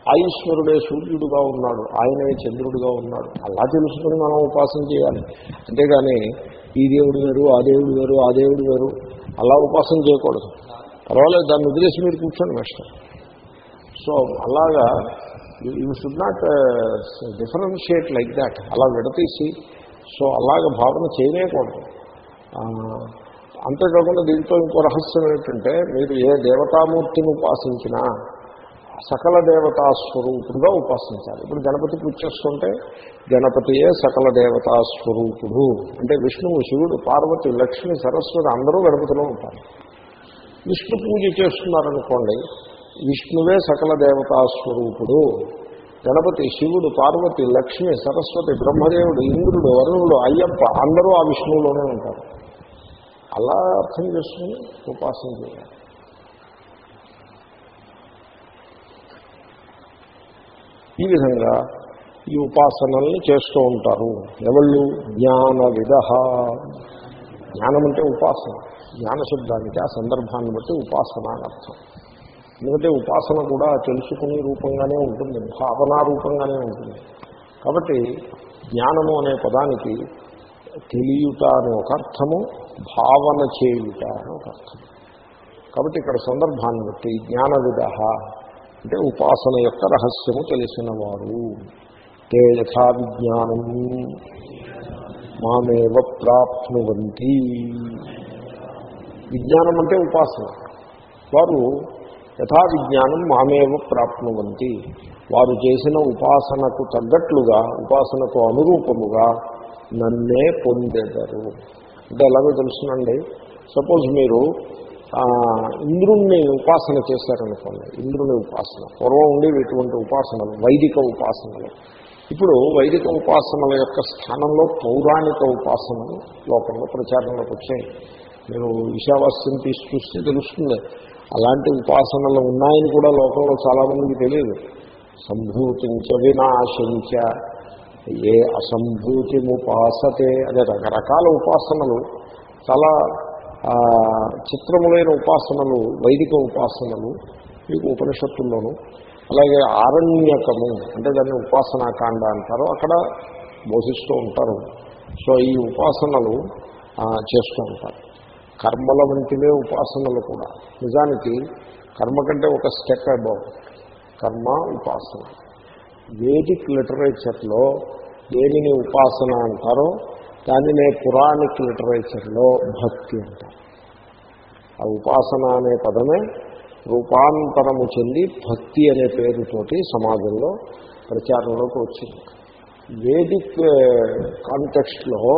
ఆ ఈశ్వరుడే సూర్యుడుగా ఉన్నాడు ఆయనే చంద్రుడుగా ఉన్నాడు. అలా తెలుసుకుని మనం ఉపాసన చేయాలి. అంతేగాని ఈ దేవుడు వేరు ఆ దేవుడు వేరు ఆ దేవుడు వేరు అలా ఉపాసన చేయకూడదు. పర్వాలేదు దాన్ని వదిలేసి మీరు కూర్చొని మాస్టర్. సో అలాగా you should not differentiate like that అలా విడతీసి సో అలాగ భావన చేయలేకూడదు. అంతేకాకుండా దీంట్లో ఇంకో రహస్యం ఏమిటంటే మీరు ఏ దేవతామూర్తిని ఉపాసించినా సకల దేవతా స్వరూపుడుగా ఉపాసించాలి. ఇప్పుడు గణపతి పూజ చేసుకుంటే గణపతియే సకల దేవతా స్వరూపుడు. అంటే విష్ణువు శివుడు పార్వతి లక్ష్మి సరస్వతి అందరూ గణపతిలో ఉంటారు. విష్ణు పూజ చేస్తున్నారనుకోండి విష్ణువే సకల దేవతా స్వరూపుడు. గణపతి శివుడు పార్వతి లక్ష్మి సరస్వతి బ్రహ్మదేవుడు ఇంద్రుడు వరుణుడు అయ్యప్ప అందరూ ఆ విష్ణువులోనే ఉంటారు. అలా అర్థం చేసుకుని ఉపాసన చేయాలి. ఈ విధంగా ఈ ఉపాసనల్ని చేస్తూ ఉంటారు. ఎవళ్ళు? జ్ఞాన విధ జ్ఞానం అంటే ఉపాసన. జ్ఞాన శబ్దానికి ఆ సందర్భాన్ని బట్టి ఉపాసన అని అర్థం. ఎందుకంటే ఉపాసన కూడా తెలుసుకునే రూపంగానే ఉంటుంది. భావనా రూపంగానే ఉంటుంది. కాబట్టి జ్ఞానము అనే పదానికి తెలియుట అనే ఒక అర్థము భావన చేయుట అని ఒక అర్థం. కాబట్టి ఇక్కడ సందర్భాన్ని బట్టి జ్ఞాన విదహ అంటే ఉపాసన యొక్క రహస్యము తెలిసినవారు. తే యథా విజ్ఞానం మామేవ ప్రాప్నువంతి. విజ్ఞానం అంటే ఉపాసన. వారు యథా విజ్ఞానం మామేవ ప్రాప్నువంతి. వారు చేసిన ఉపాసనకు తగ్గట్లుగా ఉపాసనకు అనురూపముగా నన్నే పొందెదరు. అంటే ఎలాగో తెలుసునండి. సపోజ్ మీరు ఇంద్రుణ్ణి ఉపాసన చేశారనుకోండి. ఇంద్రుని ఉపాసన పూర్వం ఉండేవి ఇటువంటి ఉపాసనలు వైదిక ఉపాసనలు. ఇప్పుడు వైదిక ఉపాసనల యొక్క స్థానంలో పౌరాణిక ఉపాసనలు లోకంలో ప్రచారంలోకి వచ్చాయి. మీరు విషావాస్యం తీసి చూస్తే తెలుస్తుంది. అలాంటి ఉపాసనలు ఉన్నాయని కూడా లోకంలో చాలామందికి తెలియదు. సంభూతించ వినాశించ ఏ అసంభూతిముపాసతే అదే రకరకాల ఉపాసనలు చాలా చిత్రములైన ఉపాసనలు వైదిక ఉపాసనలు మీకు ఉపనిషత్తుల్లోనూ. అలాగే ఆరణ్యకము అంటే దాన్ని ఉపాసనాకాండ అంటారు అక్కడ బోధిస్తూ ఉంటారు. సో ఈ ఉపాసనలు చేస్తూ ఉంటారు. కర్మల వంటివే ఉపాసనలు కూడా. నిజానికి కర్మ కంటే ఒక స్టెప్ అబౌవ్. కర్మ ఉపాసన. వేదిక్ లిటరేచర్లో దేనిని ఉపాసన అంటారో దానినే పురాణిక్ లిటరేచర్లో భక్తి అంటారు. ఆ ఉపాసన అనే పదమే రూపాంతరము చెంది భక్తి అనే పేరుతోటి సమాజంలో ప్రచారంలోకి వచ్చింది. వేదిక్ కాంటెక్స్ట్లో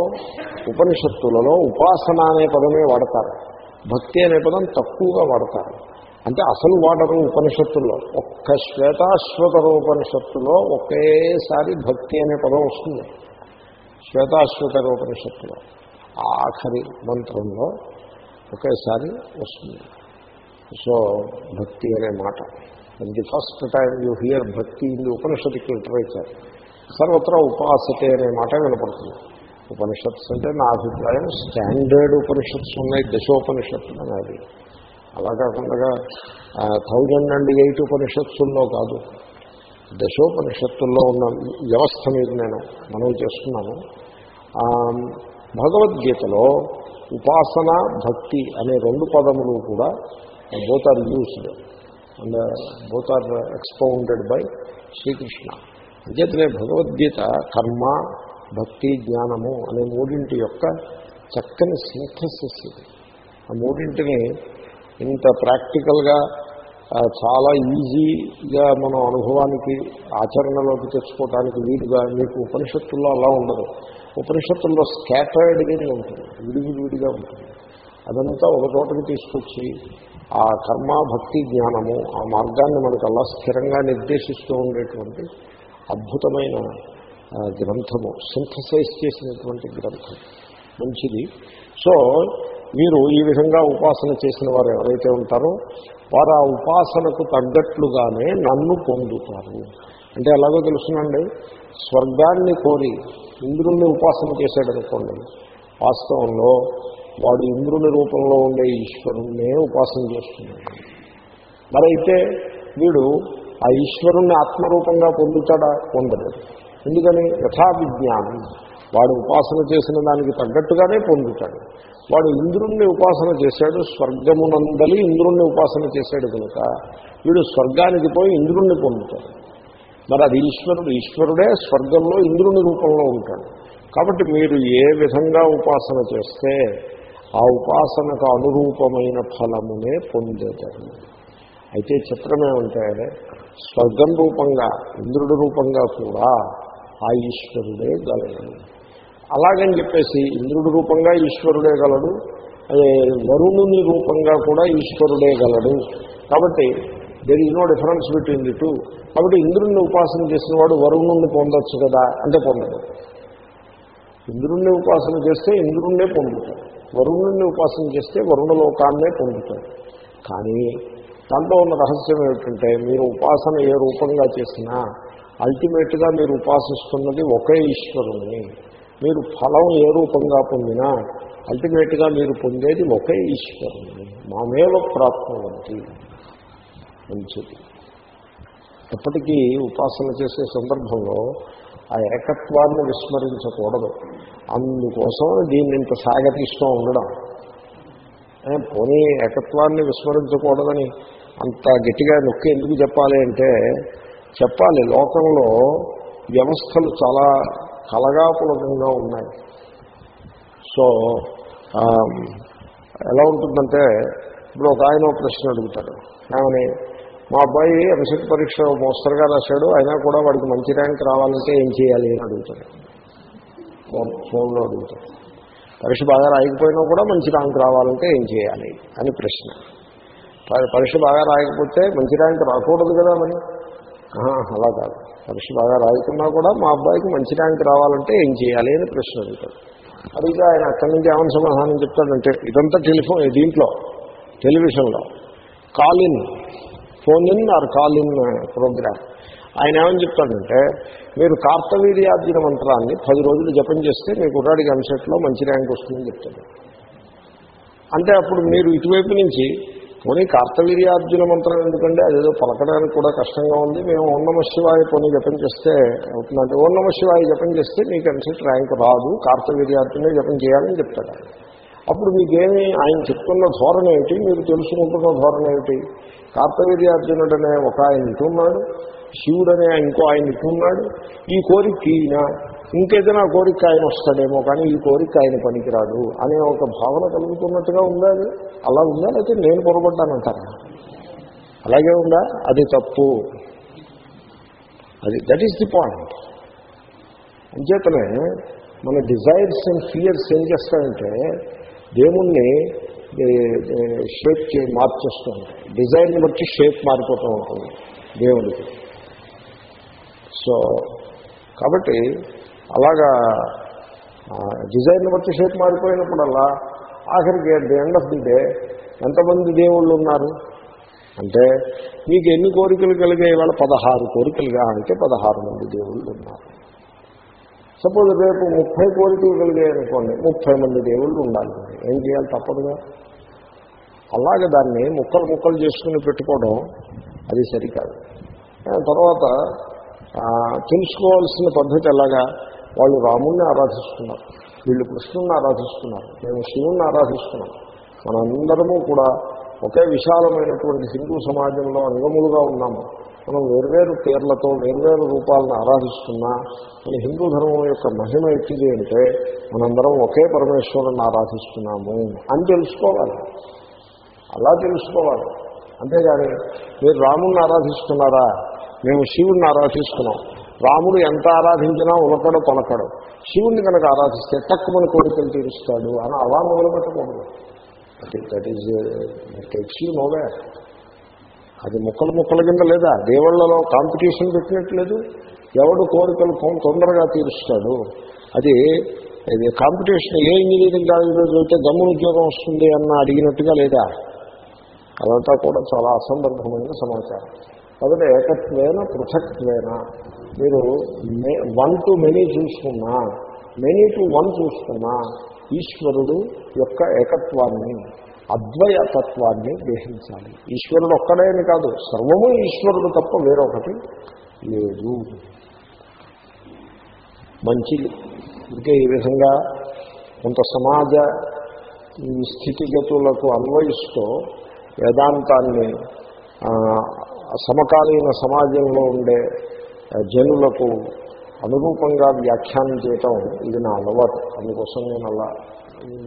ఉపనిషత్తులలో ఉపాసన అనే పదమే వాడతారు. భక్తి అనే పదం తక్కువగా వాడతారు. అంటే అసలు వాడరు ఉపనిషత్తుల్లో. ఒక్క శ్వేతాశ్వతర ఉపనిషత్తులో ఒకేసారి భక్తి అనే పదం వస్తుంది. శ్వేతాశ్వతర ఉపనిషత్తులో ఆఖరి మంత్రంలో ఒకేసారి వస్తుంది. సో భక్తి అనే మాట. And the first time you hear భక్తి ఇది ది ఉపనిషత్తుకి లిటరేచర్ సర్వత్రా ఉపాసతే అనే మాట వినపడుతుంది. ఉపనిషత్స్ అంటే నా అభిప్రాయం స్టాండర్డ్ ఉపనిషత్స్ ఉన్నాయి దశోపనిషత్తులు అనేది అలా కాకుండా థౌజండ్ అండ్ ఎయిట్ ఉపనిషత్తుల్లో కాదు దశోపనిషత్తుల్లో ఉన్న వ్యవస్థ మీద నేను మనం చేస్తున్నాను. భగవద్గీతలో ఉపాసన భక్తి అనే రెండు పదములు కూడా both are used and both are expounded by Sri Krishna. అంచేతనే భగవద్గీత కర్మ భక్తి జ్ఞానము అనే మూడింటి యొక్క చక్కని సింథసిస్ ఇది. ఆ మూడింటిని ఇంత ప్రాక్టికల్గా చాలా ఈజీగా మనం అనుభవానికి ఆచరణలోకి తెచ్చుకోవడానికి వీలుగా మీకు ఉపనిషత్తుల్లో అలా ఉండదు. ఉపనిషత్తుల్లో స్కాటర్డ్గానే ఉంటుంది విడివిడివిడిగా ఉంటుంది. అదంతా ఒక చోటకి తీసుకొచ్చి ఆ కర్మ భక్తి జ్ఞానము ఆ మార్గాన్ని మనకు అలా స్థిరంగా నిర్దేశిస్తూ ఉండేటువంటి అద్భుతమైన గ్రంథము సింథసైజ్ చేసినటువంటి గ్రంథం. మంచిది. సో మీరు ఈ విధంగా ఉపాసన చేసిన వారు ఎవరైతే ఉంటారో వారు ఆ ఉపాసనకు తగ్గట్లుగానే నన్ను పొందుతారు. అంటే ఎలాగో తెలుసునండి స్వర్గాన్ని కోరి ఇంద్రుణ్ణి ఉపాసన చేశాడనుకోండి వాస్తవంలో వాడు ఇంద్రుని రూపంలో ఉండే ఈశ్వరుణ్ణే ఉపాసన చేస్తున్నాడు. మరి అయితే వీడు ఆ ఈశ్వరుణ్ణి ఆత్మరూపంగా పొందుతాడా? పొందలేదు. ఎందుకని? యథా విజ్ఞానం వాడు ఉపాసన చేసిన దానికి తగ్గట్టుగానే పొందుతాడు. వాడు ఇంద్రుణ్ణి ఉపాసన చేశాడు స్వర్గమునందలి ఇంద్రుణ్ణి ఉపాసన చేశాడు కనుక వీడు స్వర్గానికి పోయి ఇంద్రుణ్ణి పొందుతాడు. మరి అది ఈశ్వరుడు ఈశ్వరుడే స్వర్గంలో ఇంద్రుని రూపంలో ఉంటాడు. కాబట్టి మీరు ఏ విధంగా ఉపాసన చేస్తే ఆ ఉపాసనకు అనురూపమైన ఫలమునే పొందేదారు అయితే చిత్రం ఏమంటే స్వర్గం రూపంగా ఇంద్రుడి రూపంగా కూడా ఆ ఈశ్వరుడే గలడు. అలాగని చెప్పేసి ఇంద్రుడి రూపంగా ఈశ్వరుడే గలడు వరుణుని రూపంగా కూడా ఈశ్వరుడే గలడు. కాబట్టి there is no difference between the two కాబట్టి ఇంద్రుణ్ణి ఉపాసన చేసిన వాడు వరుణుణ్ణి పొందొచ్చు కదా అంటే పొందడు. ఇంద్రుణ్ణి ఉపాసన చేస్తే ఇంద్రుణ్ణే పొందుతాడు. వరుణుణ్ణి ఉపాసన చేస్తే వరుణలోకాన్నే పొందుతాడు. కానీ దాంట్లో ఉన్న రహస్యం ఏమిటంటే మీరు ఉపాసన ఏ రూపంగా చేసినా అల్టిమేట్గా మీరు ఉపాసిస్తున్నది ఒకే ఈశ్వరుణ్ణి. మీరు ఫలం ఏ రూపంగా పొందినా అల్టిమేట్గా మీరు పొందేది ఒకే ఈశ్వరుణ్ణి మామేవ ప్రాప్తవంతి మంచిది. ఎప్పటికీ ఉపాసన చేసే సందర్భంలో ఆ ఏకత్వాన్ని విస్మరించకూడదు. అందుకోసం దీన్ని ఇంత సాగతీస్తూ ఉండడం. పోనీ ఏకత్వాన్ని విస్మరించకూడదని అంత గట్టిగా నొక్కి ఎందుకు చెప్పాలి అంటే చెప్పాలి. లోకంలో వ్యవస్థలు చాలా కలగాపులకంగా ఉన్నాయి. సో ఎలా ఉంటుందంటే ఇప్పుడు ఒక ఆయన ఒక ప్రశ్న అడుగుతాడు. ఏమని? మా అబ్బాయి ఎంసెట్ పరీక్ష మోస్తరుగా రాశాడు. అయినా కూడా వాడికి మంచి ర్యాంక్ రావాలంటే ఏం చేయాలి? అని అడుగుతాడు. ఫోన్లో అడుగుతాడు. పరీక్ష బాగా రాయకపోయినా కూడా మంచి ర్యాంక్ రావాలంటే ఏం చేయాలి? అని ప్రశ్న. పరీక్ష బాగా రాయకపోతే మంచి ర్యాంక్ రాకూడదు కదా మరి? అలా కాదు. పరీక్ష బాగా రాయకున్నా కూడా మా అబ్బాయికి మంచి ర్యాంక్ రావాలంటే ఏం చేయాలి అని ప్రశ్న అడుగుతాడు. అడిగితే ఆయన అక్కడి నుంచి ఏమైనా సమాధానం చెప్తాడంటే ఇదంతా టెలిఫోన్ దీంట్లో టెలివిజన్లో call in phone in or call in program. ఆయన ఏమని చెప్తాడంటే మీరు కార్తవీర్యార్జున మంత్రాన్ని పది రోజులు జపం చేస్తే మీ కుర్రాడికి ఎంసెట్లో మంచి ర్యాంక్ వస్తుందని చెప్తాడు. అంటే అప్పుడు మీరు ఇటువైపు నుంచి పోనీ కార్తవీర్యార్జున మంత్రం ఎందుకంటే అదేదో పలకడానికి కూడా కష్టంగా ఉంది. మేము ఓం నమ శివాయ పోనీ జపం చేస్తే అవుతుందంటే ఓం నమ శివాయ జపం చేస్తే మీకు ఎంసెట్ ర్యాంక్ రాదు. కార్తవీర్యార్జునే జపం చేయాలని చెప్తాడు అప్పుడు మీకేమి ఆయన చెప్తున్న ధోరణ ఏమిటి? మీరు తెలుసుకుంటున్న ధోరణ ఏమిటి? కార్తవీర్యార్జునుడు అనే ఒక ఆయన ఇటున్నాడు శివుడు అనే ఇంకో ఆయన ఇటున్నాడు ఈ కోరిక ఈయన. ఇంకేదైనా కోరిక ఆయన వస్తాడేమో కానీ ఈ కోరిక ఆయన పనికిరాడు అనే ఒక భావన కలుగుతున్నట్టుగా ఉందా అది? అలా ఉందా? అయితే నేను పొరపడ్డానంటారా? అలాగే ఉందా? అది తప్పు. అది దట్ ఈస్ ది పాయింట్ అంచేతనే మన డిజైర్స్ అండ్ ఫియర్స్ ఏం చేస్తాయంటే దేవుణ్ణి షేప్ చే మార్చేస్తూ ఉంటాయి డిజైర్ని బట్టి షేప్ మారిపోతూ ఉంటుంది దేవుడికి సో కాబట్టి అలాగా డిజైర్ని బట్టి షేప్ మారిపోయినప్పుడల్లా ఆఖరికి at the end of the day ఎంతమంది దేవుళ్ళు ఉన్నారు? అంటే మీకు ఎన్ని కోరికలు కలిగే ఇవాళ పదహారు కోరికలుగా అంటే పదహారు మంది దేవుళ్ళు ఉన్నారు. సపోజ్ రేపు ముప్పై కోరికలు కలిగాయి అనుకోండి ముప్పై మంది దేవుళ్ళు ఉండాలి. ఏం చేయాలి తప్పదుగా? అలాగే దాన్ని ముక్కలు ముక్కలు చేసుకుని పెట్టుకోవడం అది సరికాదు. తర్వాత తెలుసుకోవాల్సిన పద్ధతి ఎలాగా? వాళ్ళు రాముణ్ణి ఆరాధిస్తున్నారు. వీళ్ళు కృష్ణుని ఆరాధిస్తున్నారు. మేము శివుణ్ణి ఆరాధిస్తున్నాం. మనందరము కూడా ఒకే విశాలమైనటువంటి హిందూ సమాజంలో అంగములుగా ఉన్నాము. మనం వేర్వేరు పేర్లతో వేర్వేరు రూపాలను ఆరాధిస్తున్నా మన హిందూ ధర్మం యొక్క మహిమ ఎట్టిది అంటే మనందరం ఒకే పరమేశ్వరుని ఆరాధిస్తున్నాము అని తెలుసుకోవాలి. అలా తెలుసుకోవాలి. అంతేగాని మీరు రాముణ్ణి ఆరాధిస్తున్నారా? మేము శివుణ్ణి ఆరాధిస్తున్నాం. రాముడు ఎంత ఆరాధించినా ఉలకడు పలకడు. శివుణ్ణి కనుక ఆరాధిస్తే తక్కువ కోరికలు తీరుస్తాడు అని అలా మొదలుపెట్టకూడదు. దట్ ఈజ్ టెక్స్ యూ నోవే అది ముక్కలు ముక్కల కింద లేదా? దేవుళ్ళలో కాంపిటీషన్ పెట్టినట్లేదు. ఎవడు కోరికలు తొందరగా తీరుస్తాడు. అది ఇది కాంపిటీషన్ ఏ ఇంజనీరింగ్ కాలేజీలో చదివితే గమ్మున ఉద్యోగం వస్తుంది అన్న అడిగినట్టుగా లేదా? అదంతా కూడా చాలా అసందర్భమైన సమాచారం. కాబట్టి ఏకత్వేన పృథక్వేన మీరు వన్ టు మెనీ చూసుకున్నా మెనీ టు వన్ చూసుకున్నా ఈశ్వరుడు యొక్క ఏకత్వాన్ని అద్వయతత్వాన్ని గ్రహించాలి. ఈశ్వరుడు ఒక్కడే అని కాదు సర్వము ఈశ్వరుడు తప్ప వేరొకటి లేదు. మంచిది. ఇంకే ఈ విధంగా కొంత సమాజ స్థితిగతులకు అన్వయిస్తూ వేదాంతాన్ని సమకాలీన సమాజంలో ఉండే జనులకు అనురూపంగా వ్యాఖ్యానం చేయటం ఇది నా అలవాటు. అందుకోసం నేను అలా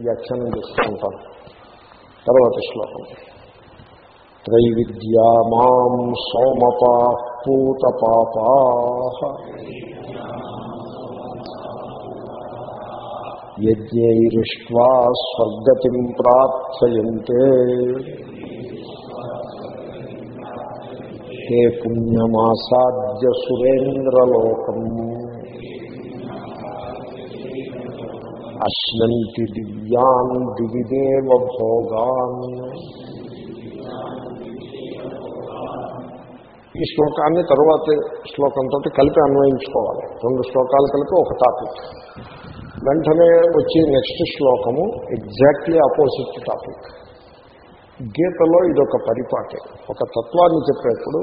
వ్యాఖ్యానం చేసుకుంటాను. తర్వాత శ్లోకం. త్రైవిద్యా మాం సోమపా పూతపాపా యజ్ఞైరిష్ట్వా స్వర్గతిం ప్రార్థయంతే. హే పుణ్యమాసాద్య సురేంద్రలోకం. అశ్నంతి దివ్యాన్ దివిదేవ భోగాన్. ఈ శ్లోకాన్ని తరువాత శ్లోకంతో కలిపి అన్వయించుకోవాలి. రెండు శ్లోకాలు కలిపి ఒక టాపిక్. వెంటనే వచ్చే నెక్స్ట్ శ్లోకము ఎగ్జాక్ట్లీ ఆపోజిట్ టాపిక్ గీతలో ఇదొక పరిపాటి. ఒక తత్వాన్ని చెప్పేప్పుడు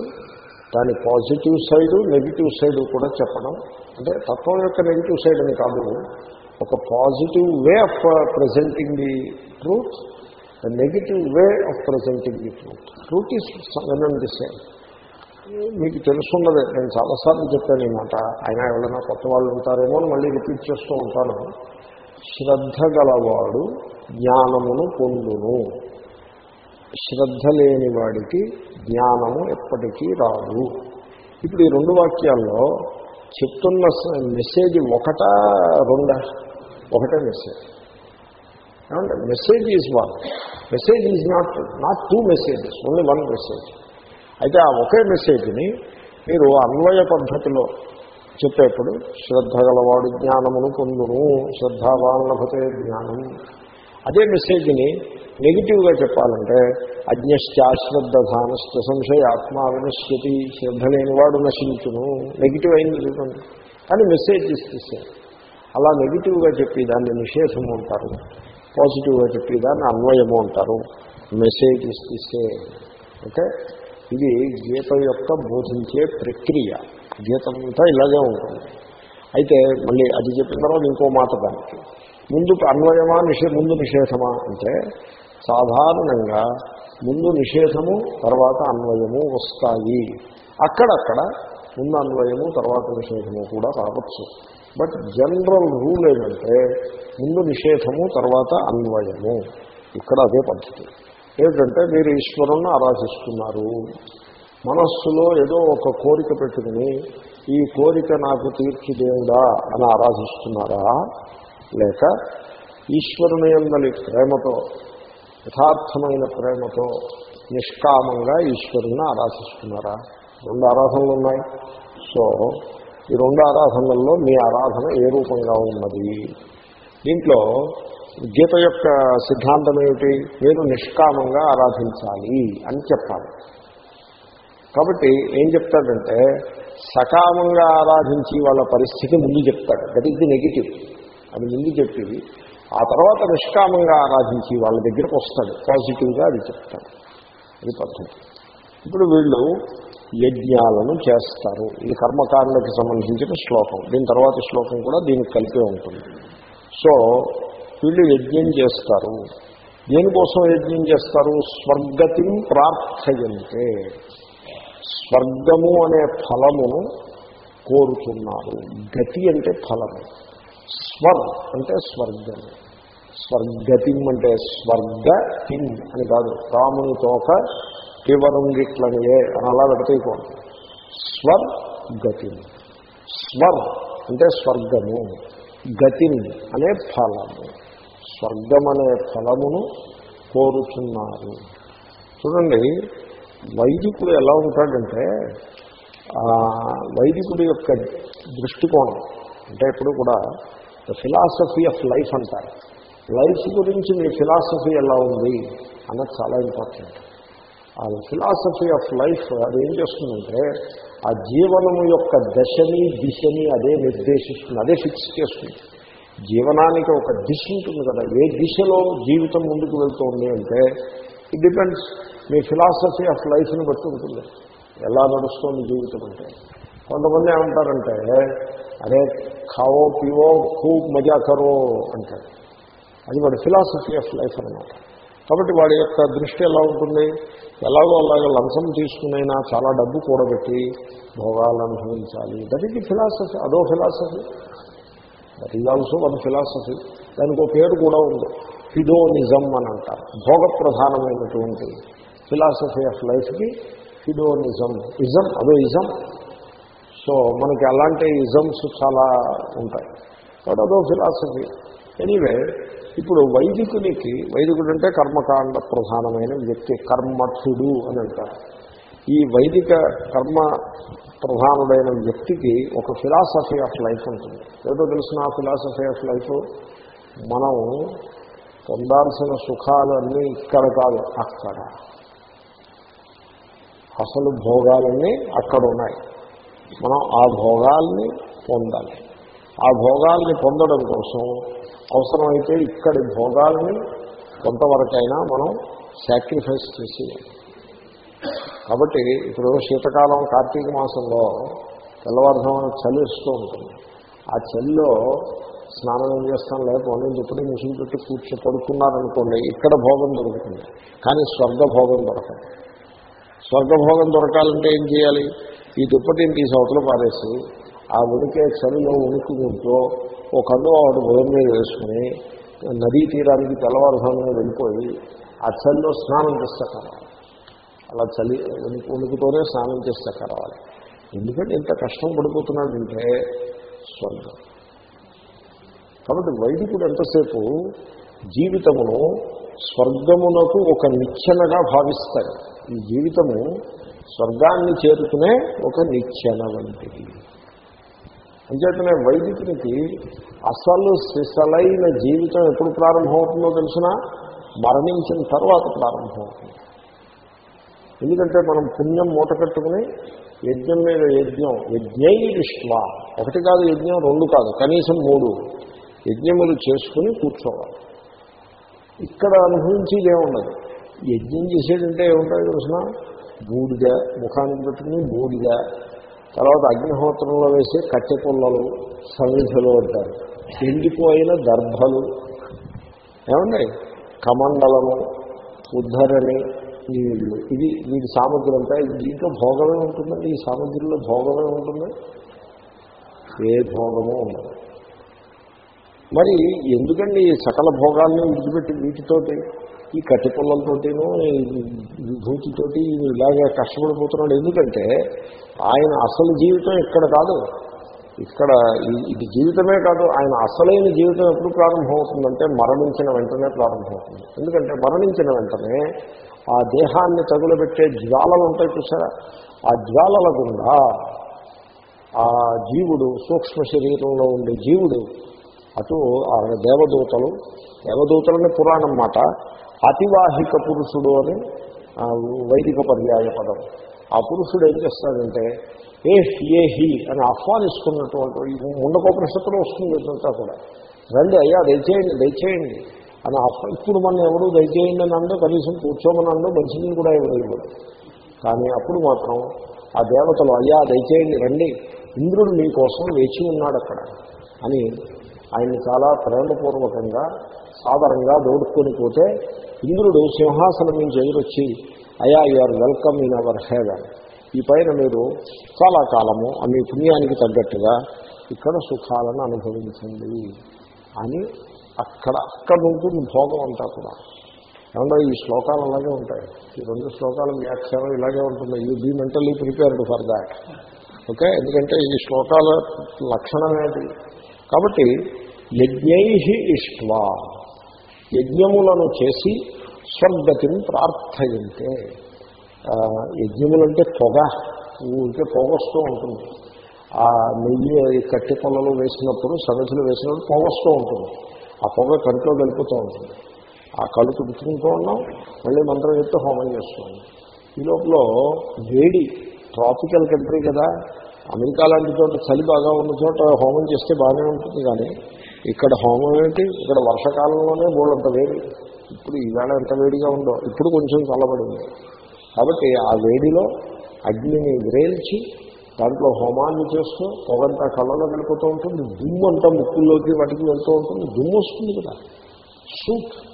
దాని పాజిటివ్ సైడు నెగిటివ్ సైడు కూడా చెప్పడం. అంటే తత్వం యొక్క నెగిటివ్ సైడ్ అని కాదు. ఒక positive way of presenting the truth the negative way of presenting the truth. Truth is one the same. మీకు తెలుసున్నదే నేను చాలాసార్లు చెప్పాను ఈ మాట. అయినా ఎవరైనా కొత్త వాళ్ళు ఉంటారేమో అని మళ్ళీ రిపీట్ చేస్తూ ఉంటాను. శ్రద్ధ గలవాడు జ్ఞానమును పొందును. శ్రద్ధ లేని వాడికి జ్ఞానము ఎప్పటికీ రాదు. ఇప్పుడు ఈ రెండు వాక్యాల్లో చెప్తున్న మెసేజ్ ఒకటా రెండా? ఒకటే మెసేజ్. ఏమంటే message is one. Message is not not two messages only one message. అయితే ఆ ఒకే మెసేజ్ని మీరు అన్వయ పద్ధతిలో చెప్పేప్పుడు శ్రద్ధ గలవాడు జ్ఞానమును పొందును. శ్రద్ధావాన్ లభతే జ్ఞానం. అదే మెసేజ్ని నెగిటివ్గా చెప్పాలంటే అజ్ఞశ్చాశ్రద్ధానశ్చ సంశయ ఆత్మ వినశ్యతి శ్రద్ధ లేనివాడు నశించును. నెగిటివ్ అయింది చూడండి. కానీ మెసేజ్ ఇస్తే అలా నెగిటివ్గా చెప్పి దాన్ని నిషేధము అంటారు. పాజిటివ్గా చెప్పి దాన్ని అన్వయము అంటారు. మెసేజ్ ఇస్తే ఓకే? ఇది గీత యొక్క బోధించే ప్రక్రియ. గీత అంతా ఇలాగే ఉంటుంది. అయితే మళ్ళీ అది చెప్పిన తర్వాత ఇంకో మాట దానికి. ముందు అన్వయమా నిషే ముందు నిషేధమా అంటే సాధారణంగా ముందు నిషేధము తర్వాత అన్వయము వస్తాయి. అక్కడక్కడ ముందు అన్వయము తర్వాత నిషేధము కూడా రావచ్చు. బట్ జనరల్ రూల్ ఏంటంటే ముందు నిషేధము తర్వాత అన్వయము. ఇక్కడ అదే పద్ధతి. ఏంటంటే మీరు ఈశ్వరుణ్ణి ఆరాధిస్తున్నారు. మనస్సులో ఏదో ఒక కోరిక పెట్టుకుని ఈ కోరిక నాకు తీర్చి దేవుడా అని ఆరాధిస్తున్నారా? లేక ఈశ్వరుని ఎందలి ప్రేమతో యథార్థమైన ప్రేమతో నిష్కామంగా ఈశ్వరుని ఆరాధిస్తున్నారా? రెండు ఆరాధనలు ఉన్నాయి. సో ఈ రెండు ఆరాధనల్లో మీ ఆరాధన ఏ రూపంగా ఉన్నది? దీంట్లో గీత యొక్క సిద్ధాంతం ఏమిటి? మీరు నిష్కామంగా ఆరాధించాలి అని చెప్పాలి. కాబట్టి ఏం చెప్తాడంటే సకామంగా ఆరాధించి వాళ్ళ పరిస్థితి ముందు చెప్తాడు. దట్ ఈస్ ది నెగిటివ్ అది ముందు చెప్పి ఆ తర్వాత నిష్కామంగా ఆరాధించి వాళ్ళ దగ్గరకు వస్తాడు. పాజిటివ్గా అది చెప్తాడు. అది పద్ధతి. ఇప్పుడు వీళ్ళు యజ్ఞాలను చేస్తారు. ఇది కర్మకారులకు సంబంధించిన శ్లోకం. దీని తర్వాత శ్లోకం కూడా దీనికి కలిపే ఉంటుంది. సో వీళ్ళు యజ్ఞం చేస్తారు. దేనికోసం యజ్ఞం చేస్తారు? స్వర్గతిని ప్రార్థయంతే. స్వర్గము అనే ఫలమును కోరుతున్నారు. గతి అంటే ఫలము. స్వర్ అంటే స్వర్గం. స్వర్గతిం అంటే స్వర్గతిం అని కాదు. రాముని తోక తీవరంగిట్లనియే అని అలా పెడతీయకూడదు స్వర్ గతిం స్వర్ అంటే స్వర్గము. గతిం అనే ఫలము. స్వర్గం అనే ఫలమును కోరుతున్నారు చూడండి వైదికుడు ఎలా ఉంటాడంటే ఆ, వైదికుడి యొక్క దృష్టికోణం అంటే ఇప్పుడు కూడా ఫిలాసఫీ ఆఫ్ లైఫ్ అంటారు. లైఫ్ గురించి మీ ఫిలాసఫీ ఎలా ఉంది అన్నది చాలా ఇంపార్టెంట్ ఆ ఫిలాసఫీ ఆఫ్ లైఫ్ అది ఏం చేస్తుందంటే ఆ జీవనము యొక్క దశని దిశని అదే నిర్దేశిస్తుంది అదే ఫిక్స్ చేస్తుంది. జీవనానికి ఒక దిశ ఉంటుంది కదా ఏ దిశలో జీవితం ముందుకు వెళ్తుంది అంటే ఇట్ డిపెండ్స్ మీ ఫిలాసఫీ ఆఫ్ లైఫ్ని బట్టి ఉంటుంది. ఎలా నడుస్తుంది జీవితం అంటే. కొంతమంది ఏమంటారంటే అరే ఖావో పివో ఖూబ్ మజా కరో అంటారు అది వాడి ఫిలాసఫీ ఆఫ్ లైఫ్ అనమాట కాబట్టి వాడి యొక్క దృష్టి ఎలా ఉంటుంది? ఎలాగో అలాగ లంచం తీసుకునైనా చాలా డబ్బు కూడబెట్టి భోగాలు అనుభవించాలి. దట్ ఈజ్ ఫిలాసఫీ అదో philosophy that is also one philosophy దానికి ఒక పేరు కూడా ఉంది. ఫిడోనిజం అని అంటారు. భోగ ప్రధానమైనటువంటి ఫిలాసఫీ ఆఫ్ లైఫ్కి ఫిడోనిజం ఇజం అదో ఇజం సో మనకి అలాంటి ఇజమ్స్ చాలా ఉంటాయి. కాబట్టి అదో ఫిలాసఫీ ఎనీవే ఇప్పుడు వైదికునికి వైదికుడు అంటే కర్మకాండ ప్రధానమైన వ్యక్తి కర్మఠుడు అని అంటారు. ఈ వైదిక కర్మ ప్రధానుడైన వ్యక్తికి ఒక ఫిలాసఫీ ఆఫ్ లైఫ్ ఉంటుంది. ఏదో తెలిసిన ఆ ఫిలాసఫీ ఆఫ్ లైఫ్ మనం పొందాల్సిన సుఖాలు అన్నీ ఇక్కడ కాదు అక్కడ. అసలు భోగాలన్నీ అక్కడ ఉన్నాయి. మనం ఆ భోగాల్ని పొందాలి. ఆ భోగాల్ని పొందడం కోసం అవసరమైతే ఇక్కడి భోగాల్ని కొంతవరకైనా మనం సాక్రిఫైస్ చేసి కాబట్టి ఇప్పుడు శీతకాలం కార్తీక మాసంలో తెల్లవారుజామున చలి ఇస్తూ ఉంటుంది. ఆ చలిలో స్నానం ఏం చేస్తాను లేకపోతే ఎప్పుడూ మిషన్ పెట్టి కూర్చో పడుకున్నారనుకోండి ఇక్కడ భోగం దొరుకుతుంది. కానీ స్వర్గభోగం దొరకదు. స్వర్గభోగం దొరకాలంటే ఏం చేయాలి? ఈ దుప్పటిని తీసి అవతల పారేసి ఆ ఉనికే చలిలో ఉనుకుంటూ ఒక కన్ను ఆవిడ భుజం మీద వేసుకుని నదీ తీరానికి తెల్లవారుజామున వెళ్ళిపోయి ఆ చలిలో స్నానం చేస్తా కావాలి అలా చలి ఉనికి స్నానం చేస్తా కావాలి ఎందుకంటే ఇంత కష్టం పడిపోతున్నాడంటే స్వర్గం. కాబట్టి వైదికుడు ఎంతసేపు జీవితమును స్వర్గమునకు ఒక నిచ్చెనగా భావిస్తాడు. ఈ జీవితము స్వర్గాన్ని చేరుకునే ఒక నిచ్చెన వంటిది. అంచేతనే వైదికునికి అసలు సిసలైన జీవితం ఎప్పుడు ప్రారంభమవుతుందో తెలిసిన? మరణించిన తర్వాత ప్రారంభమవుతుంది. ఎందుకంటే మనం పుణ్యం మూట కట్టుకుని యజ్ఞం మీద యజ్ఞం యజ్ఞై విశ్వ ఒకటి కాదు యజ్ఞం రెండు కాదు కనీసం మూడు యజ్ఞములు చేసుకుని కూర్చోవాలి. ఇక్కడ అనుభవించేది ఏముండదు. యజ్ఞం చేసేటంటే ఏముంటుంది తెలిసిన? బూడిద ముఖానికి పెట్టుకుని బూడిద తర్వాత అగ్నిహోత్రంలో వేసే కట్టె పుల్లలు సన్నిధిలో ఉంటారు. ఎండిపోయిన దర్భలు ఏమండి? కమండలము ఉద్ధరణి నీళ్ళు ఇది వీటి సామగ్రి అంతా దీంట్లో భోగమే ఉంటుందండి ఈ సామగ్రిలో భోగమే ఉంటుంది? ఏ భోగమూ ఉండదు. మరి ఎందుకండి ఈ సకల భోగాల్ని విడిచిపెట్టి వీటితోటి? ఈ కట్టి పుల్లలతోటిను విభూతితోటి ఇలాగే కష్టపడిపోతున్నాడు. ఎందుకంటే ఆయన అసలు జీవితం ఇక్కడ కాదు. ఇక్కడ ఇది జీవితమే కాదు. ఆయన అసలైన జీవితం ఎప్పుడు ప్రారంభమవుతుందంటే మరణించిన వెంటనే ప్రారంభమవుతుంది. ఎందుకంటే మరణించిన వెంటనే ఆ దేహాన్ని తగులబెట్టే జ్వాలలు ఉంటాయి చూసారా? ఆ జ్వాలల గుండా ఆ జీవుడు సూక్ష్మ శరీరంలో ఉండే జీవుడు అటు ఆ దేవదూతలు దేవదూతలనే పురాణం మాట అతివాహిక పురుషుడు అని వైదిక పర్యాయ పదం. ఆ పురుషుడు ఏం చేస్తాడంటే ఏ ఏ హి అని ఆహ్వానిస్తున్నటువంటి ముండకోపనిషత్తులో వస్తుంది ఇదంతా కూడా. రండి అయ్యా దయచేయండి దయచేయండి అని ఆహ్వా ఇప్పుడు మన ఎవరు దయచేయండి అని అంటే కనీసం కూర్చోమని అందో మంచిని కూడా ఇవ్వలేదు కానీ అప్పుడు మాత్రం ఆ దేవతలు అయ్యా దయచేయండి రండి ఇంద్రుడు మీకోసం వేచి ఉన్నాడు అక్కడ అని ఆయన్ని చాలా ప్రేమపూర్వకంగా సాధారణంగా దోడుకొని పోతే ఇంద్రుడు సింహాసనం నుంచి ఎదురొచ్చి అయా you are welcome in our heaven ఈ పైన మీరు చాలా కాలము మీ పుణ్యానికి తగ్గట్టుగా ఇక్కడ సుఖాలను అనుభవించండి అని అక్కడ అక్కడ ఉంటుంది భోగం అంతా కూడా. ఏమన్నా ఈ శ్లోకాలు అలాగే ఉంటాయి. ఈ రెండు శ్లోకాల వ్యాఖ్యానం ఇలాగే ఉంటుంది. You be mentally prepared for that okay? ఎందుకంటే ఈ శ్లోకాల లక్షణం ఏంటి? కాబట్టి యజ్ఞై ఇష్ట్వా యజ్ఞములను చేసి స్వర్గతిని ప్రార్థయంతే. యజ్ఞములంటే పొగ. ఊరికే పొగొస్తూ ఉంటుంది. ఆ నెయ్యి కట్టె పొలలు వేసినప్పుడు సమితులు వేసినప్పుడు పొగొస్తూ ఉంటుంది. ఆ పొగ కంట్లో కలుపుతూ ఉంటుంది. ఆ కళ్ళు తుడుచుకుంటూ ఉన్నాం. మళ్ళీ మంత్రం చెప్తే హోమం చేస్తున్నాం ఈ లోపల వేడి ట్రాపికల్ కంట్రీ కదా. అమెరికా లాంటి చోట చలి బాగా ఉన్న చోట హోమం చేస్తే బాగానే ఉంటుంది కానీ ఇక్కడ హోమం ఏంటి? ఇక్కడ వర్షకాలంలోనే బోళ్ళంత వేడి. ఇప్పుడు ఈవేళ ఎంత వేడిగా ఉందో ఇప్పుడు కొంచెం చల్లబడింది. కాబట్టి ఆ వేడిలో అగ్నిని విరేల్చి దాంట్లో హోమాన్ని చేస్తూ పొగంతా కళ్ళలో వెళ్ళిపోతూ ఉంటుంది. దుమ్ము అంతా ముక్కుల్లోకి వాటికి వెళ్తూ ఉంటుంది. దుమ్ము వస్తుంది కదా. సూట్.